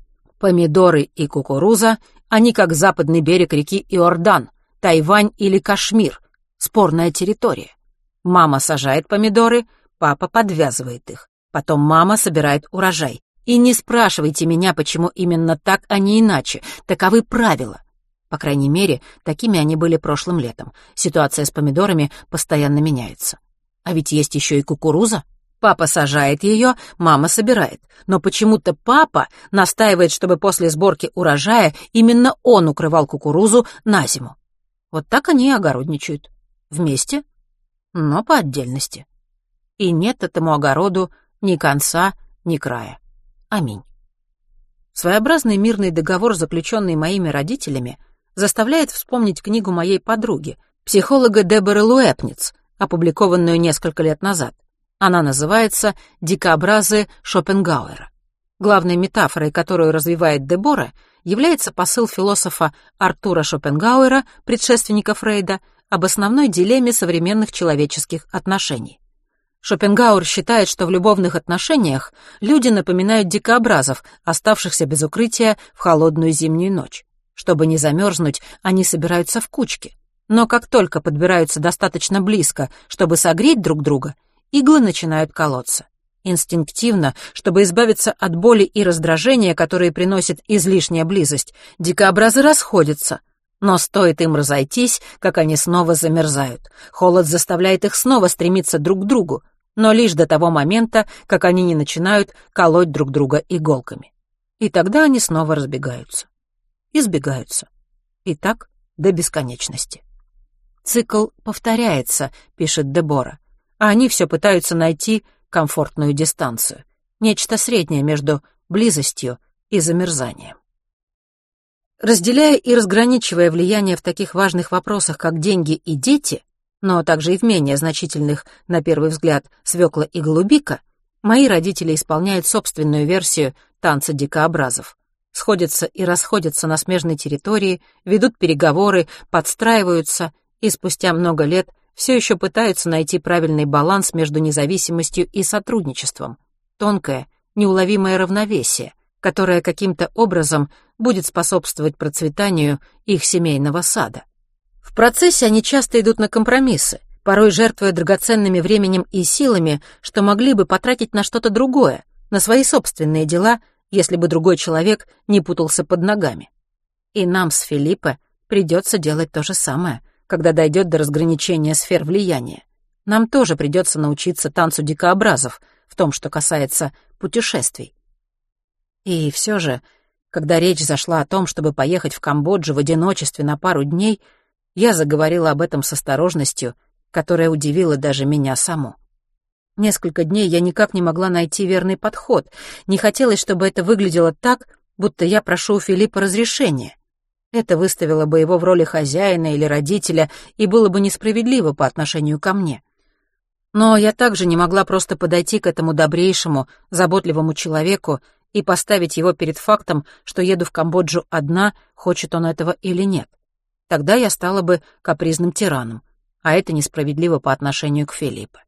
Помидоры и кукуруза, они как западный берег реки Иордан, Тайвань или Кашмир, спорная территория. Мама сажает помидоры, папа подвязывает их. Потом мама собирает урожай. И не спрашивайте меня, почему именно так, а не иначе. Таковы правила. По крайней мере, такими они были прошлым летом. Ситуация с помидорами постоянно меняется. А ведь есть еще и кукуруза. Папа сажает ее, мама собирает. Но почему-то папа настаивает, чтобы после сборки урожая именно он укрывал кукурузу на зиму. Вот так они и огородничают. Вместе но по отдельности. И нет этому огороду ни конца, ни края. Аминь. Своеобразный мирный договор, заключенный моими родителями, заставляет вспомнить книгу моей подруги, психолога Деборы Луэпниц, опубликованную несколько лет назад. Она называется «Дикообразы Шопенгауэра». Главной метафорой, которую развивает Дебора, является посыл философа Артура Шопенгауэра, предшественника Фрейда, об основной дилемме современных человеческих отношений. Шопенгауэр считает, что в любовных отношениях люди напоминают дикообразов, оставшихся без укрытия в холодную зимнюю ночь. Чтобы не замерзнуть, они собираются в кучки. Но как только подбираются достаточно близко, чтобы согреть друг друга, иглы начинают колоться. Инстинктивно, чтобы избавиться от боли и раздражения, которые приносит излишняя близость, дикообразы расходятся — но стоит им разойтись, как они снова замерзают. Холод заставляет их снова стремиться друг к другу, но лишь до того момента, как они не начинают колоть друг друга иголками. И тогда они снова разбегаются. Избегаются. И так до бесконечности. Цикл повторяется, пишет Дебора, а они все пытаются найти комфортную дистанцию, нечто среднее между близостью и замерзанием. Разделяя и разграничивая влияние в таких важных вопросах, как деньги и дети, но также и в менее значительных, на первый взгляд, свекла и голубика, мои родители исполняют собственную версию танца дикообразов. Сходятся и расходятся на смежной территории, ведут переговоры, подстраиваются и спустя много лет все еще пытаются найти правильный баланс между независимостью и сотрудничеством. Тонкое, неуловимое равновесие — которая каким-то образом будет способствовать процветанию их семейного сада. В процессе они часто идут на компромиссы, порой жертвуя драгоценными временем и силами, что могли бы потратить на что-то другое, на свои собственные дела, если бы другой человек не путался под ногами. И нам с Филиппо придется делать то же самое, когда дойдет до разграничения сфер влияния. Нам тоже придется научиться танцу дикообразов в том, что касается путешествий. И все же, когда речь зашла о том, чтобы поехать в Камбоджу в одиночестве на пару дней, я заговорила об этом с осторожностью, которая удивила даже меня саму. Несколько дней я никак не могла найти верный подход, не хотелось, чтобы это выглядело так, будто я прошу у Филиппа разрешения. Это выставило бы его в роли хозяина или родителя и было бы несправедливо по отношению ко мне. Но я также не могла просто подойти к этому добрейшему, заботливому человеку и поставить его перед фактом, что еду в Камбоджу одна, хочет он этого или нет. Тогда я стала бы капризным тираном, а это несправедливо по отношению к Филиппе.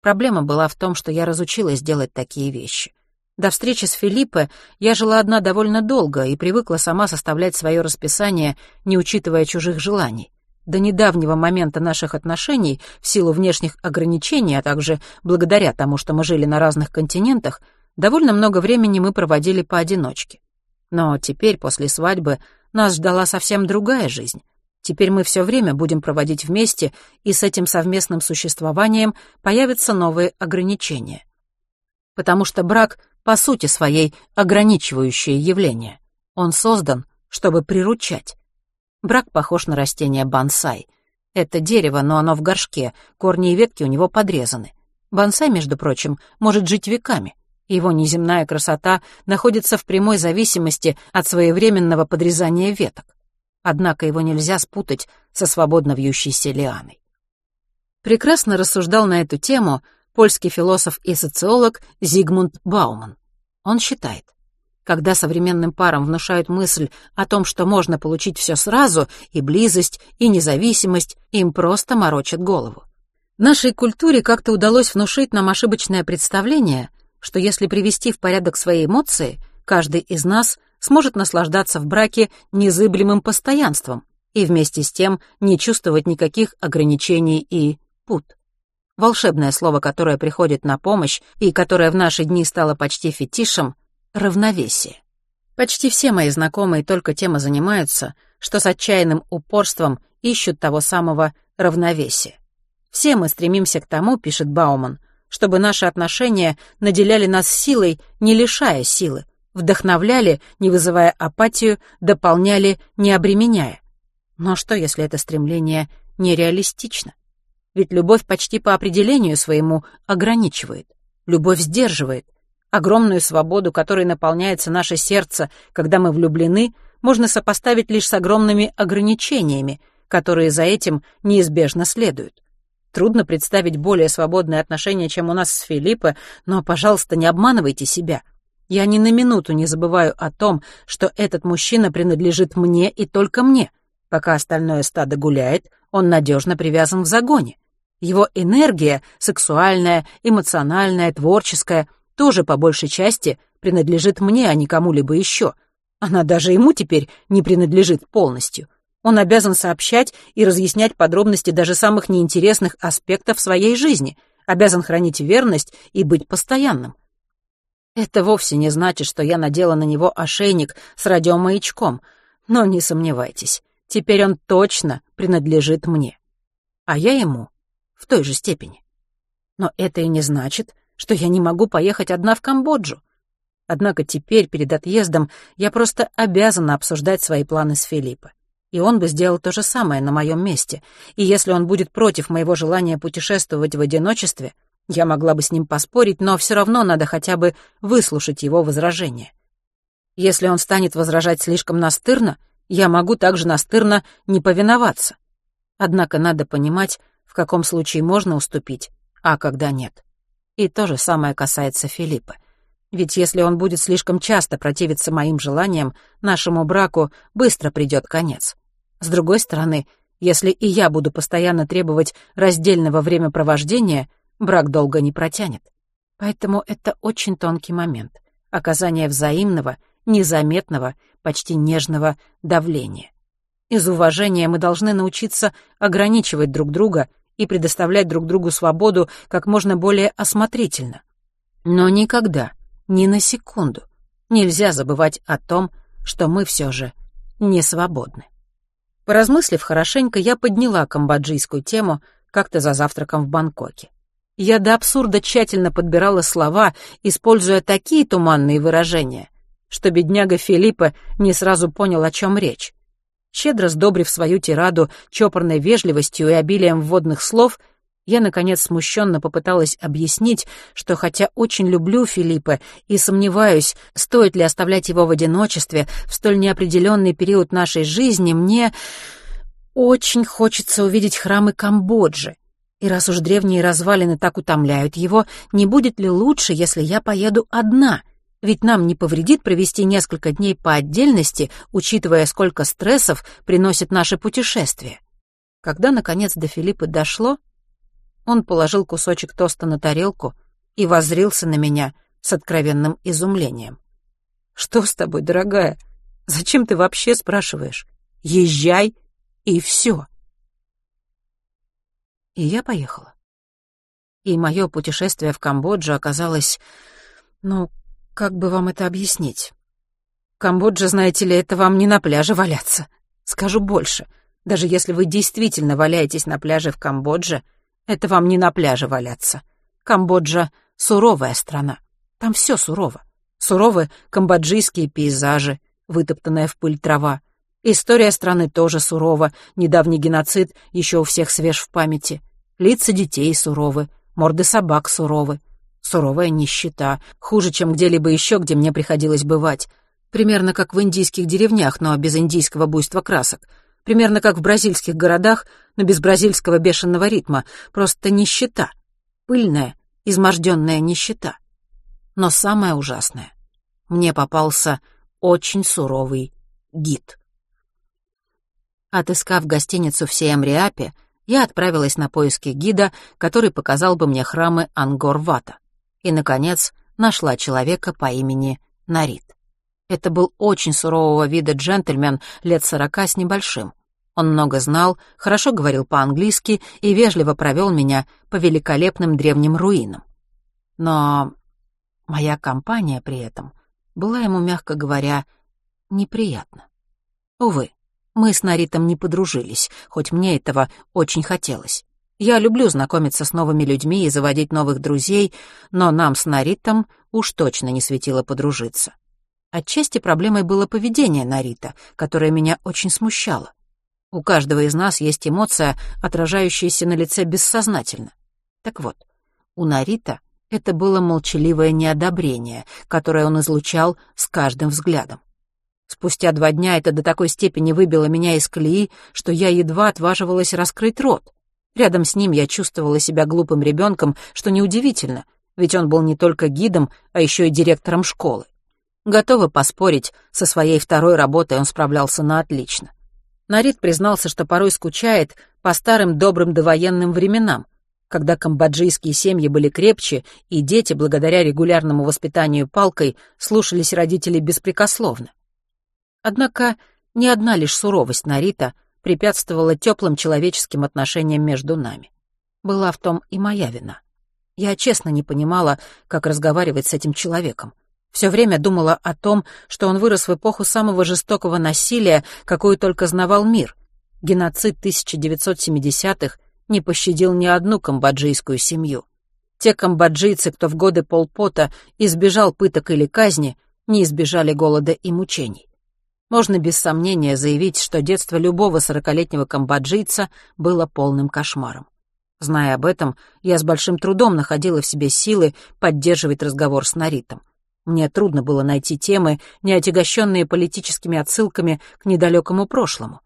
Проблема была в том, что я разучилась делать такие вещи. До встречи с Филиппе я жила одна довольно долго и привыкла сама составлять свое расписание, не учитывая чужих желаний. До недавнего момента наших отношений, в силу внешних ограничений, а также благодаря тому, что мы жили на разных континентах, Довольно много времени мы проводили поодиночке. Но теперь, после свадьбы, нас ждала совсем другая жизнь. Теперь мы все время будем проводить вместе, и с этим совместным существованием появятся новые ограничения. Потому что брак по сути своей ограничивающее явление. Он создан, чтобы приручать. Брак похож на растение бонсай. Это дерево, но оно в горшке, корни и ветки у него подрезаны. Бонсай, между прочим, может жить веками. Его неземная красота находится в прямой зависимости от своевременного подрезания веток. Однако его нельзя спутать со свободно вьющейся лианой. Прекрасно рассуждал на эту тему польский философ и социолог Зигмунд Бауман. Он считает, когда современным парам внушают мысль о том, что можно получить все сразу, и близость, и независимость, им просто морочат голову. Нашей культуре как-то удалось внушить нам ошибочное представление, что если привести в порядок свои эмоции, каждый из нас сможет наслаждаться в браке незыблемым постоянством и вместе с тем не чувствовать никаких ограничений и пут. Волшебное слово, которое приходит на помощь и которое в наши дни стало почти фетишем — равновесие. Почти все мои знакомые только тем и занимаются, что с отчаянным упорством ищут того самого равновесия. Все мы стремимся к тому, пишет Бауман, чтобы наши отношения наделяли нас силой, не лишая силы, вдохновляли, не вызывая апатию, дополняли, не обременяя. Но что, если это стремление нереалистично? Ведь любовь почти по определению своему ограничивает. Любовь сдерживает. Огромную свободу, которой наполняется наше сердце, когда мы влюблены, можно сопоставить лишь с огромными ограничениями, которые за этим неизбежно следуют. Трудно представить более свободные отношения, чем у нас с Филиппо, но, пожалуйста, не обманывайте себя. Я ни на минуту не забываю о том, что этот мужчина принадлежит мне и только мне. Пока остальное стадо гуляет, он надежно привязан в загоне. Его энергия, сексуальная, эмоциональная, творческая, тоже по большей части принадлежит мне, а не кому-либо еще. Она даже ему теперь не принадлежит полностью. Он обязан сообщать и разъяснять подробности даже самых неинтересных аспектов своей жизни, обязан хранить верность и быть постоянным. Это вовсе не значит, что я надела на него ошейник с радиомаячком, но не сомневайтесь, теперь он точно принадлежит мне. А я ему в той же степени. Но это и не значит, что я не могу поехать одна в Камбоджу. Однако теперь, перед отъездом, я просто обязана обсуждать свои планы с Филиппо. И он бы сделал то же самое на моем месте. И если он будет против моего желания путешествовать в одиночестве, я могла бы с ним поспорить, но все равно надо хотя бы выслушать его возражения. Если он станет возражать слишком настырно, я могу также настырно не повиноваться. Однако надо понимать, в каком случае можно уступить, а когда нет. И то же самое касается Филиппа. Ведь если он будет слишком часто противиться моим желаниям, нашему браку быстро придет конец. С другой стороны, если и я буду постоянно требовать раздельного времяпровождения, брак долго не протянет. Поэтому это очень тонкий момент — оказание взаимного, незаметного, почти нежного давления. Из уважения мы должны научиться ограничивать друг друга и предоставлять друг другу свободу как можно более осмотрительно. Но никогда, ни на секунду, нельзя забывать о том, что мы все же не свободны. Поразмыслив хорошенько, я подняла камбоджийскую тему как-то за завтраком в Бангкоке. Я до абсурда тщательно подбирала слова, используя такие туманные выражения, что бедняга Филиппа не сразу понял, о чем речь. Щедро сдобрив свою тираду чопорной вежливостью и обилием вводных слов, я, наконец, смущенно попыталась объяснить, что хотя очень люблю Филиппа и сомневаюсь, стоит ли оставлять его в одиночестве в столь неопределенный период нашей жизни, мне очень хочется увидеть храмы Камбоджи. И раз уж древние развалины так утомляют его, не будет ли лучше, если я поеду одна — ведь нам не повредит провести несколько дней по отдельности, учитывая, сколько стрессов приносит наше путешествие. Когда, наконец, до Филиппа дошло, он положил кусочек тоста на тарелку и воззрился на меня с откровенным изумлением. «Что с тобой, дорогая? Зачем ты вообще спрашиваешь? Езжай, и все!» И я поехала. И мое путешествие в Камбоджу оказалось, ну, как бы вам это объяснить? Камбоджа, знаете ли, это вам не на пляже валяться. Скажу больше. Даже если вы действительно валяетесь на пляже в Камбодже, это вам не на пляже валяться. Камбоджа — суровая страна. Там все сурово. Суровы камбоджийские пейзажи, вытоптанная в пыль трава. История страны тоже сурова, недавний геноцид еще у всех свеж в памяти. Лица детей суровы, морды собак суровы. Суровая нищета, хуже, чем где-либо еще, где мне приходилось бывать. Примерно как в индийских деревнях, но без индийского буйства красок. Примерно как в бразильских городах, но без бразильского бешеного ритма. Просто нищета. Пыльная, изможденная нищета. Но самое ужасное. Мне попался очень суровый гид. Отыскав гостиницу в Сиэмриапе, я отправилась на поиски гида, который показал бы мне храмы Ангор-Вата. И, наконец, нашла человека по имени Нарит. Это был очень сурового вида джентльмен лет сорока с небольшим. Он много знал, хорошо говорил по-английски и вежливо провел меня по великолепным древним руинам. Но моя компания при этом была ему, мягко говоря, неприятна. Увы, мы с Наритом не подружились, хоть мне этого очень хотелось. Я люблю знакомиться с новыми людьми и заводить новых друзей, но нам с Наритом уж точно не светило подружиться. Отчасти проблемой было поведение Нарита, которое меня очень смущало. У каждого из нас есть эмоция, отражающаяся на лице бессознательно. Так вот, у Нарита это было молчаливое неодобрение, которое он излучал с каждым взглядом. Спустя два дня это до такой степени выбило меня из колеи, что я едва отваживалась раскрыть рот. Рядом с ним я чувствовала себя глупым ребенком, что неудивительно, ведь он был не только гидом, а еще и директором школы. Готова поспорить, со своей второй работой он справлялся на отлично. Нарид признался, что порой скучает по старым добрым довоенным временам, когда камбоджийские семьи были крепче, и дети, благодаря регулярному воспитанию палкой, слушались родителей беспрекословно. Однако ни одна лишь суровость Нарита препятствовала теплым человеческим отношениям между нами. Была в том и моя вина. Я честно не понимала, как разговаривать с этим человеком. Все время думала о том, что он вырос в эпоху самого жестокого насилия, какую только знавал мир. Геноцид 1970-х не пощадил ни одну камбоджийскую семью. Те камбоджийцы, кто в годы полпота избежал пыток или казни, не избежали голода и мучений. Можно без сомнения заявить, что детство любого сорокалетнего камбоджийца было полным кошмаром. Зная об этом, я с большим трудом находила в себе силы поддерживать разговор с Наритом. Мне трудно было найти темы, не отягощенные политическими отсылками к недалекому прошлому.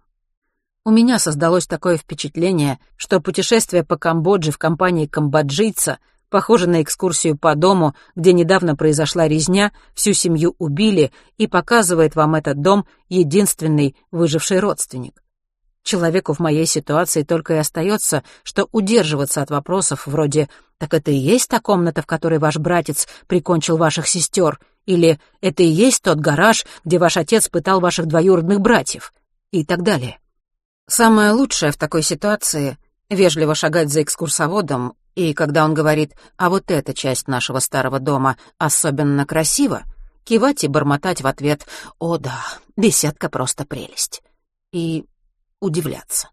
У меня создалось такое впечатление, что путешествие по Камбодже в компании камбоджийца похоже на экскурсию по дому, где недавно произошла резня, всю семью убили, и показывает вам этот дом единственный выживший родственник. Человеку в моей ситуации только и остается, что удерживаться от вопросов вроде «Так это и есть та комната, в которой ваш братец прикончил ваших сестер?» или «Это и есть тот гараж, где ваш отец пытал ваших двоюродных братьев?» и так далее. Самое лучшее в такой ситуации — вежливо шагать за экскурсоводом, и когда он говорит «А вот эта часть нашего старого дома особенно красива», кивать и бормотать в ответ «О да, беседка просто прелесть». И удивляться.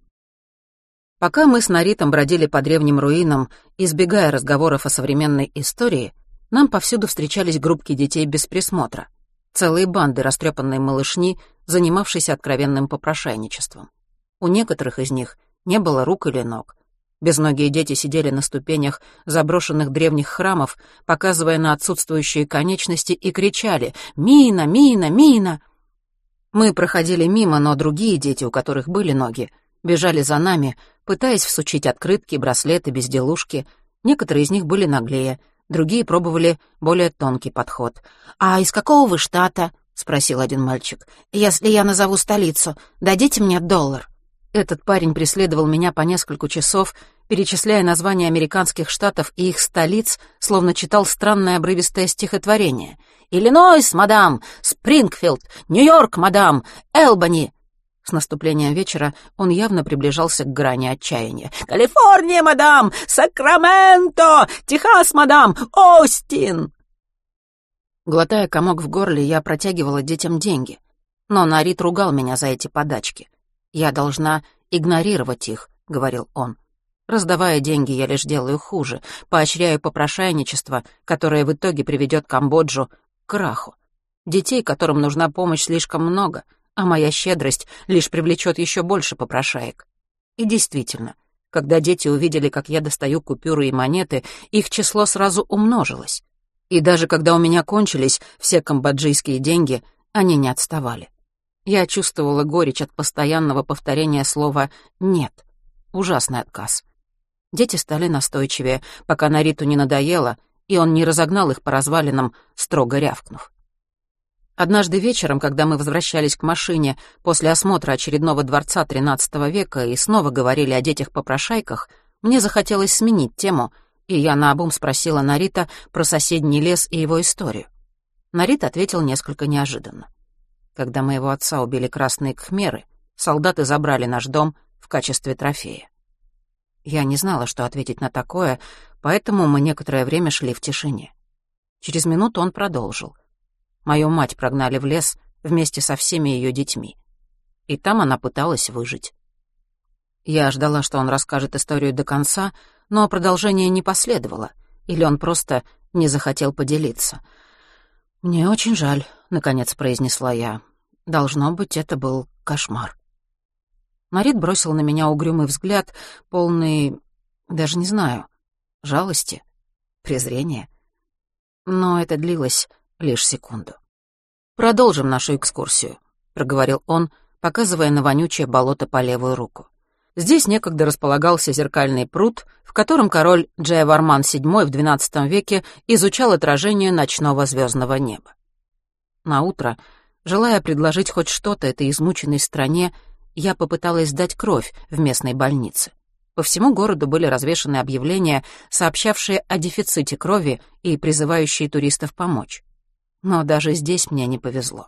Пока мы с Наритом бродили по древним руинам, избегая разговоров о современной истории, нам повсюду встречались группки детей без присмотра, целые банды растрепанной малышни, занимавшейся откровенным попрошайничеством. У некоторых из них не было рук или ног. Безногие дети сидели на ступенях заброшенных древних храмов, показывая на отсутствующие конечности, и кричали «Мина! Мина! Мина!» Мы проходили мимо, но другие дети, у которых были ноги, бежали за нами, пытаясь всучить открытки, браслеты, безделушки. Некоторые из них были наглее, другие пробовали более тонкий подход. «А из какого вы штата?» — спросил один мальчик. «Если я назову столицу, дадите мне доллар?» Этот парень преследовал меня по несколько часов, перечисляя названия американских штатов и их столиц, словно читал странное обрывистое стихотворение. «Иллинойс, мадам! Спрингфилд! Нью-Йорк, мадам! Элбани!» С наступлением вечера он явно приближался к грани отчаяния. «Калифорния, мадам! Сакраменто! Техас, мадам! Остин!» Глотая комок в горле, я протягивала детям деньги. Но Нарит ругал меня за эти подачки. Я должна игнорировать их, — говорил он. Раздавая деньги, я лишь делаю хуже, поощряю попрошайничество, которое в итоге приведет Камбоджу к краху. Детей, которым нужна помощь, слишком много, а моя щедрость лишь привлечет еще больше попрошаек. И действительно, когда дети увидели, как я достаю купюры и монеты, их число сразу умножилось. И даже когда у меня кончились все камбоджийские деньги, они не отставали. Я чувствовала горечь от постоянного повторения слова «нет». Ужасный отказ. Дети стали настойчивее, пока Нариту не надоело, и он не разогнал их по развалинам, строго рявкнув. Однажды вечером, когда мы возвращались к машине после осмотра очередного дворца XIII века и снова говорили о детях-попрошайках, мне захотелось сменить тему, и я наобум спросила Нарита про соседний лес и его историю. Нарит ответил несколько неожиданно. Когда моего отца убили красные кхмеры, солдаты забрали наш дом в качестве трофея. Я не знала, что ответить на такое, поэтому мы некоторое время шли в тишине. Через минуту он продолжил. Мою мать прогнали в лес вместе со всеми ее детьми. И там она пыталась выжить. Я ждала, что он расскажет историю до конца, но продолжение не последовало, или он просто не захотел поделиться. «Мне очень жаль», — наконец произнесла я. «Должно быть, это был кошмар». Марит бросил на меня угрюмый взгляд, полный, даже не знаю, жалости, презрения. Но это длилось лишь секунду. «Продолжим нашу экскурсию», — проговорил он, показывая на вонючее болото по левую руку. Здесь некогда располагался зеркальный пруд, в котором король Джаяварман VII в XII веке изучал отражение ночного звездного неба. На утро, желая предложить хоть что-то этой измученной стране, я попыталась сдать кровь в местной больнице. По всему городу были развешаны объявления, сообщавшие о дефиците крови и призывающие туристов помочь. Но даже здесь мне не повезло.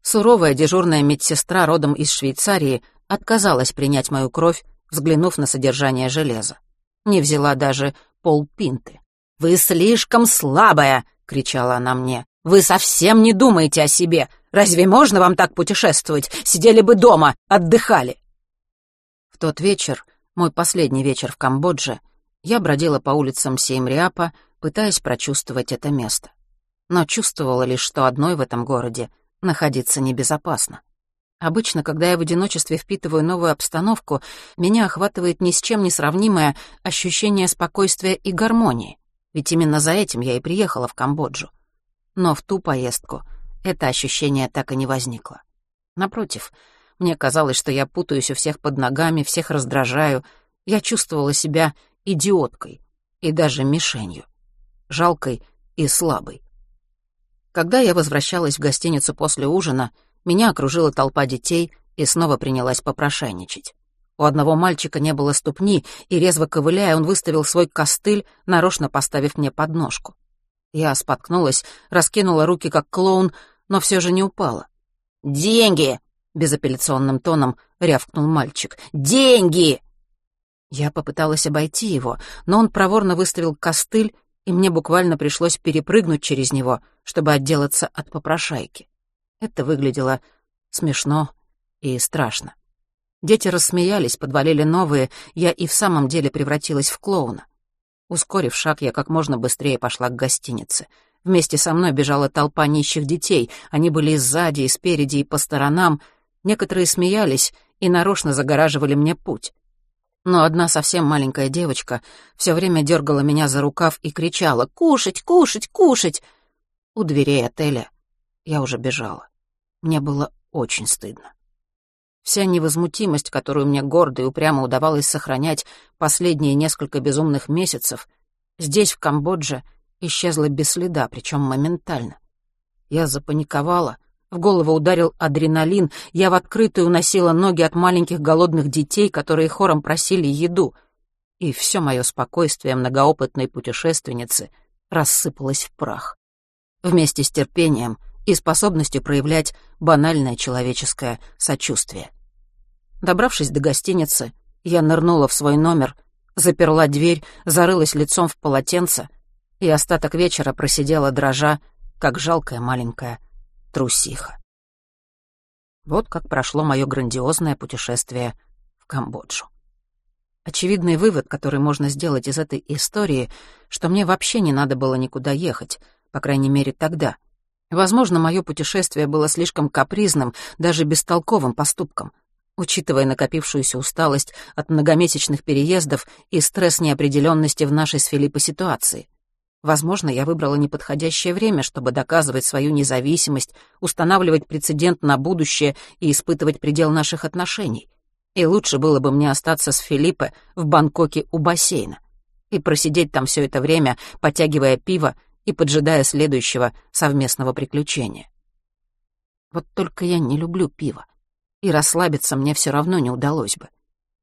Суровая дежурная медсестра родом из Швейцарии отказалась принять мою кровь, взглянув на содержание железа. Не взяла даже полпинты. «Вы слишком слабая!» — кричала она мне. «Вы совсем не думаете о себе! Разве можно вам так путешествовать? Сидели бы дома, отдыхали!» В тот вечер, мой последний вечер в Камбодже, я бродила по улицам Сеймриапа, пытаясь прочувствовать это место. Но чувствовала лишь, что одной в этом городе находиться небезопасно. Обычно, когда я в одиночестве впитываю новую обстановку, меня охватывает ни с чем не сравнимое ощущение спокойствия и гармонии. Ведь именно за этим я и приехала в Камбоджу. Но в ту поездку это ощущение так и не возникло. Напротив, мне казалось, что я путаюсь у всех под ногами, всех раздражаю. Я чувствовала себя идиоткой и даже мишенью, жалкой и слабой. Когда я возвращалась в гостиницу после ужина, меня окружила толпа детей и снова принялась попрошайничать. У одного мальчика не было ступни, и, резво ковыляя, он выставил свой костыль, нарочно поставив мне подножку. Я споткнулась, раскинула руки, как клоун, но все же не упала. «Деньги!» — безапелляционным тоном рявкнул мальчик. «Деньги!» Я попыталась обойти его, но он проворно выставил костыль, и мне буквально пришлось перепрыгнуть через него, чтобы отделаться от попрошайки. Это выглядело смешно и страшно. Дети рассмеялись, подвалили новые, я и в самом деле превратилась в клоуна. Ускорив шаг, я как можно быстрее пошла к гостинице — Вместе со мной бежала толпа нищих детей. Они были сзади, и спереди, и по сторонам. Некоторые смеялись и нарочно загораживали мне путь. Но одна совсем маленькая девочка все время дергала меня за рукав и кричала «Кушать, кушать, кушать!» У дверей отеля я уже бежала. Мне было очень стыдно. Вся невозмутимость, которую мне гордо и упрямо удавалось сохранять последние несколько безумных месяцев, здесь, в Камбодже, исчезла без следа, причем моментально. Я запаниковала, в голову ударил адреналин, я в открытую уносила ноги от маленьких голодных детей, которые хором просили еду. И все мое спокойствие многоопытной путешественницы рассыпалось в прах. Вместе с терпением и способностью проявлять банальное человеческое сочувствие. Добравшись до гостиницы, я нырнула в свой номер, заперла дверь, зарылась лицом в полотенце — и остаток вечера просидела дрожа, как жалкая маленькая трусиха. Вот как прошло мое грандиозное путешествие в Камбоджу. Очевидный вывод, который можно сделать из этой истории, что мне вообще не надо было никуда ехать, по крайней мере, тогда. Возможно, мое путешествие было слишком капризным, даже бестолковым поступком. Учитывая накопившуюся усталость от многомесячных переездов и стресс неопределенности в нашей с Филиппо ситуации. Возможно, я выбрала неподходящее время, чтобы доказывать свою независимость, устанавливать прецедент на будущее и испытывать предел наших отношений. И лучше было бы мне остаться с Филиппе в Бангкоке у бассейна и просидеть там все это время, потягивая пиво и поджидая следующего совместного приключения. Вот только я не люблю пиво, и расслабиться мне все равно не удалось бы.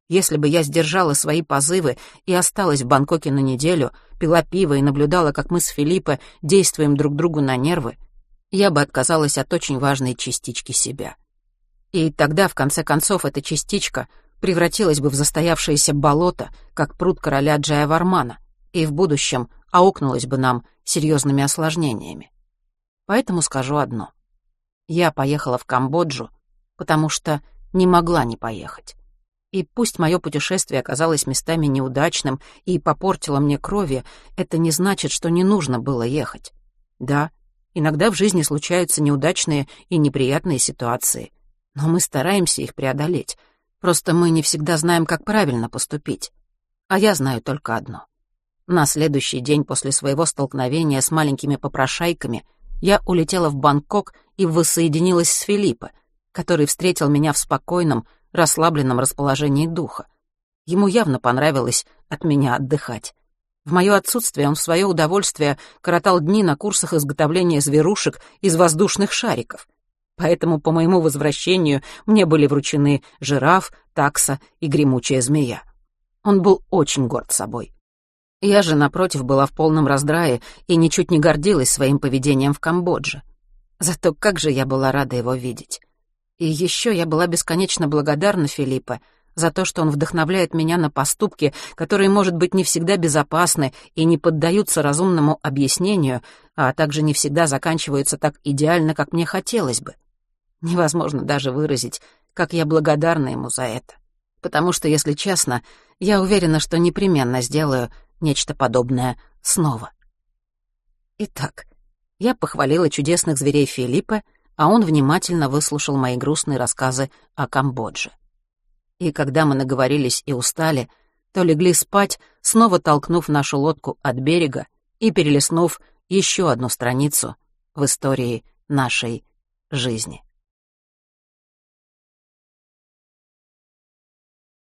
Если бы я сдержала свои позывы и осталась в Бангкоке на неделю, пила пиво и наблюдала, как мы с Филиппо действуем друг другу на нервы, я бы отказалась от очень важной частички себя. И тогда, в конце концов, эта частичка превратилась бы в застоявшееся болото, как пруд короля Джая Вармана, и в будущем аукнулась бы нам серьезными осложнениями. Поэтому скажу одно. Я поехала в Камбоджу, потому что не могла не поехать. И пусть мое путешествие оказалось местами неудачным и попортило мне крови, это не значит, что не нужно было ехать. Да, иногда в жизни случаются неудачные и неприятные ситуации — но мы стараемся их преодолеть. Просто мы не всегда знаем, как правильно поступить. А я знаю только одно. На следующий день после своего столкновения с маленькими попрошайками я улетела в Бангкок и воссоединилась с Филиппо, который встретил меня в спокойном, расслабленном расположении духа. Ему явно понравилось от меня отдыхать. В мое отсутствие он в свое удовольствие коротал дни на курсах изготовления зверушек из воздушных шариков — поэтому по моему возвращению мне были вручены жираф, такса и гремучая змея. Он был очень горд собой. Я же, напротив, была в полном раздрае и ничуть не гордилась своим поведением в Камбодже. Зато как же я была рада его видеть. И еще я была бесконечно благодарна Филиппе за то, что он вдохновляет меня на поступки, которые, может быть, не всегда безопасны и не поддаются разумному объяснению, а также не всегда заканчиваются так идеально, как мне хотелось бы. Невозможно даже выразить, как я благодарна ему за это. Потому что, если честно, я уверена, что непременно сделаю нечто подобное снова. Итак, я похвалила чудесных зверей Филиппа, а он внимательно выслушал мои грустные рассказы о Камбодже. И когда мы наговорились и устали, то легли спать, снова толкнув нашу лодку от берега и перелистнув еще одну страницу в истории нашей жизни.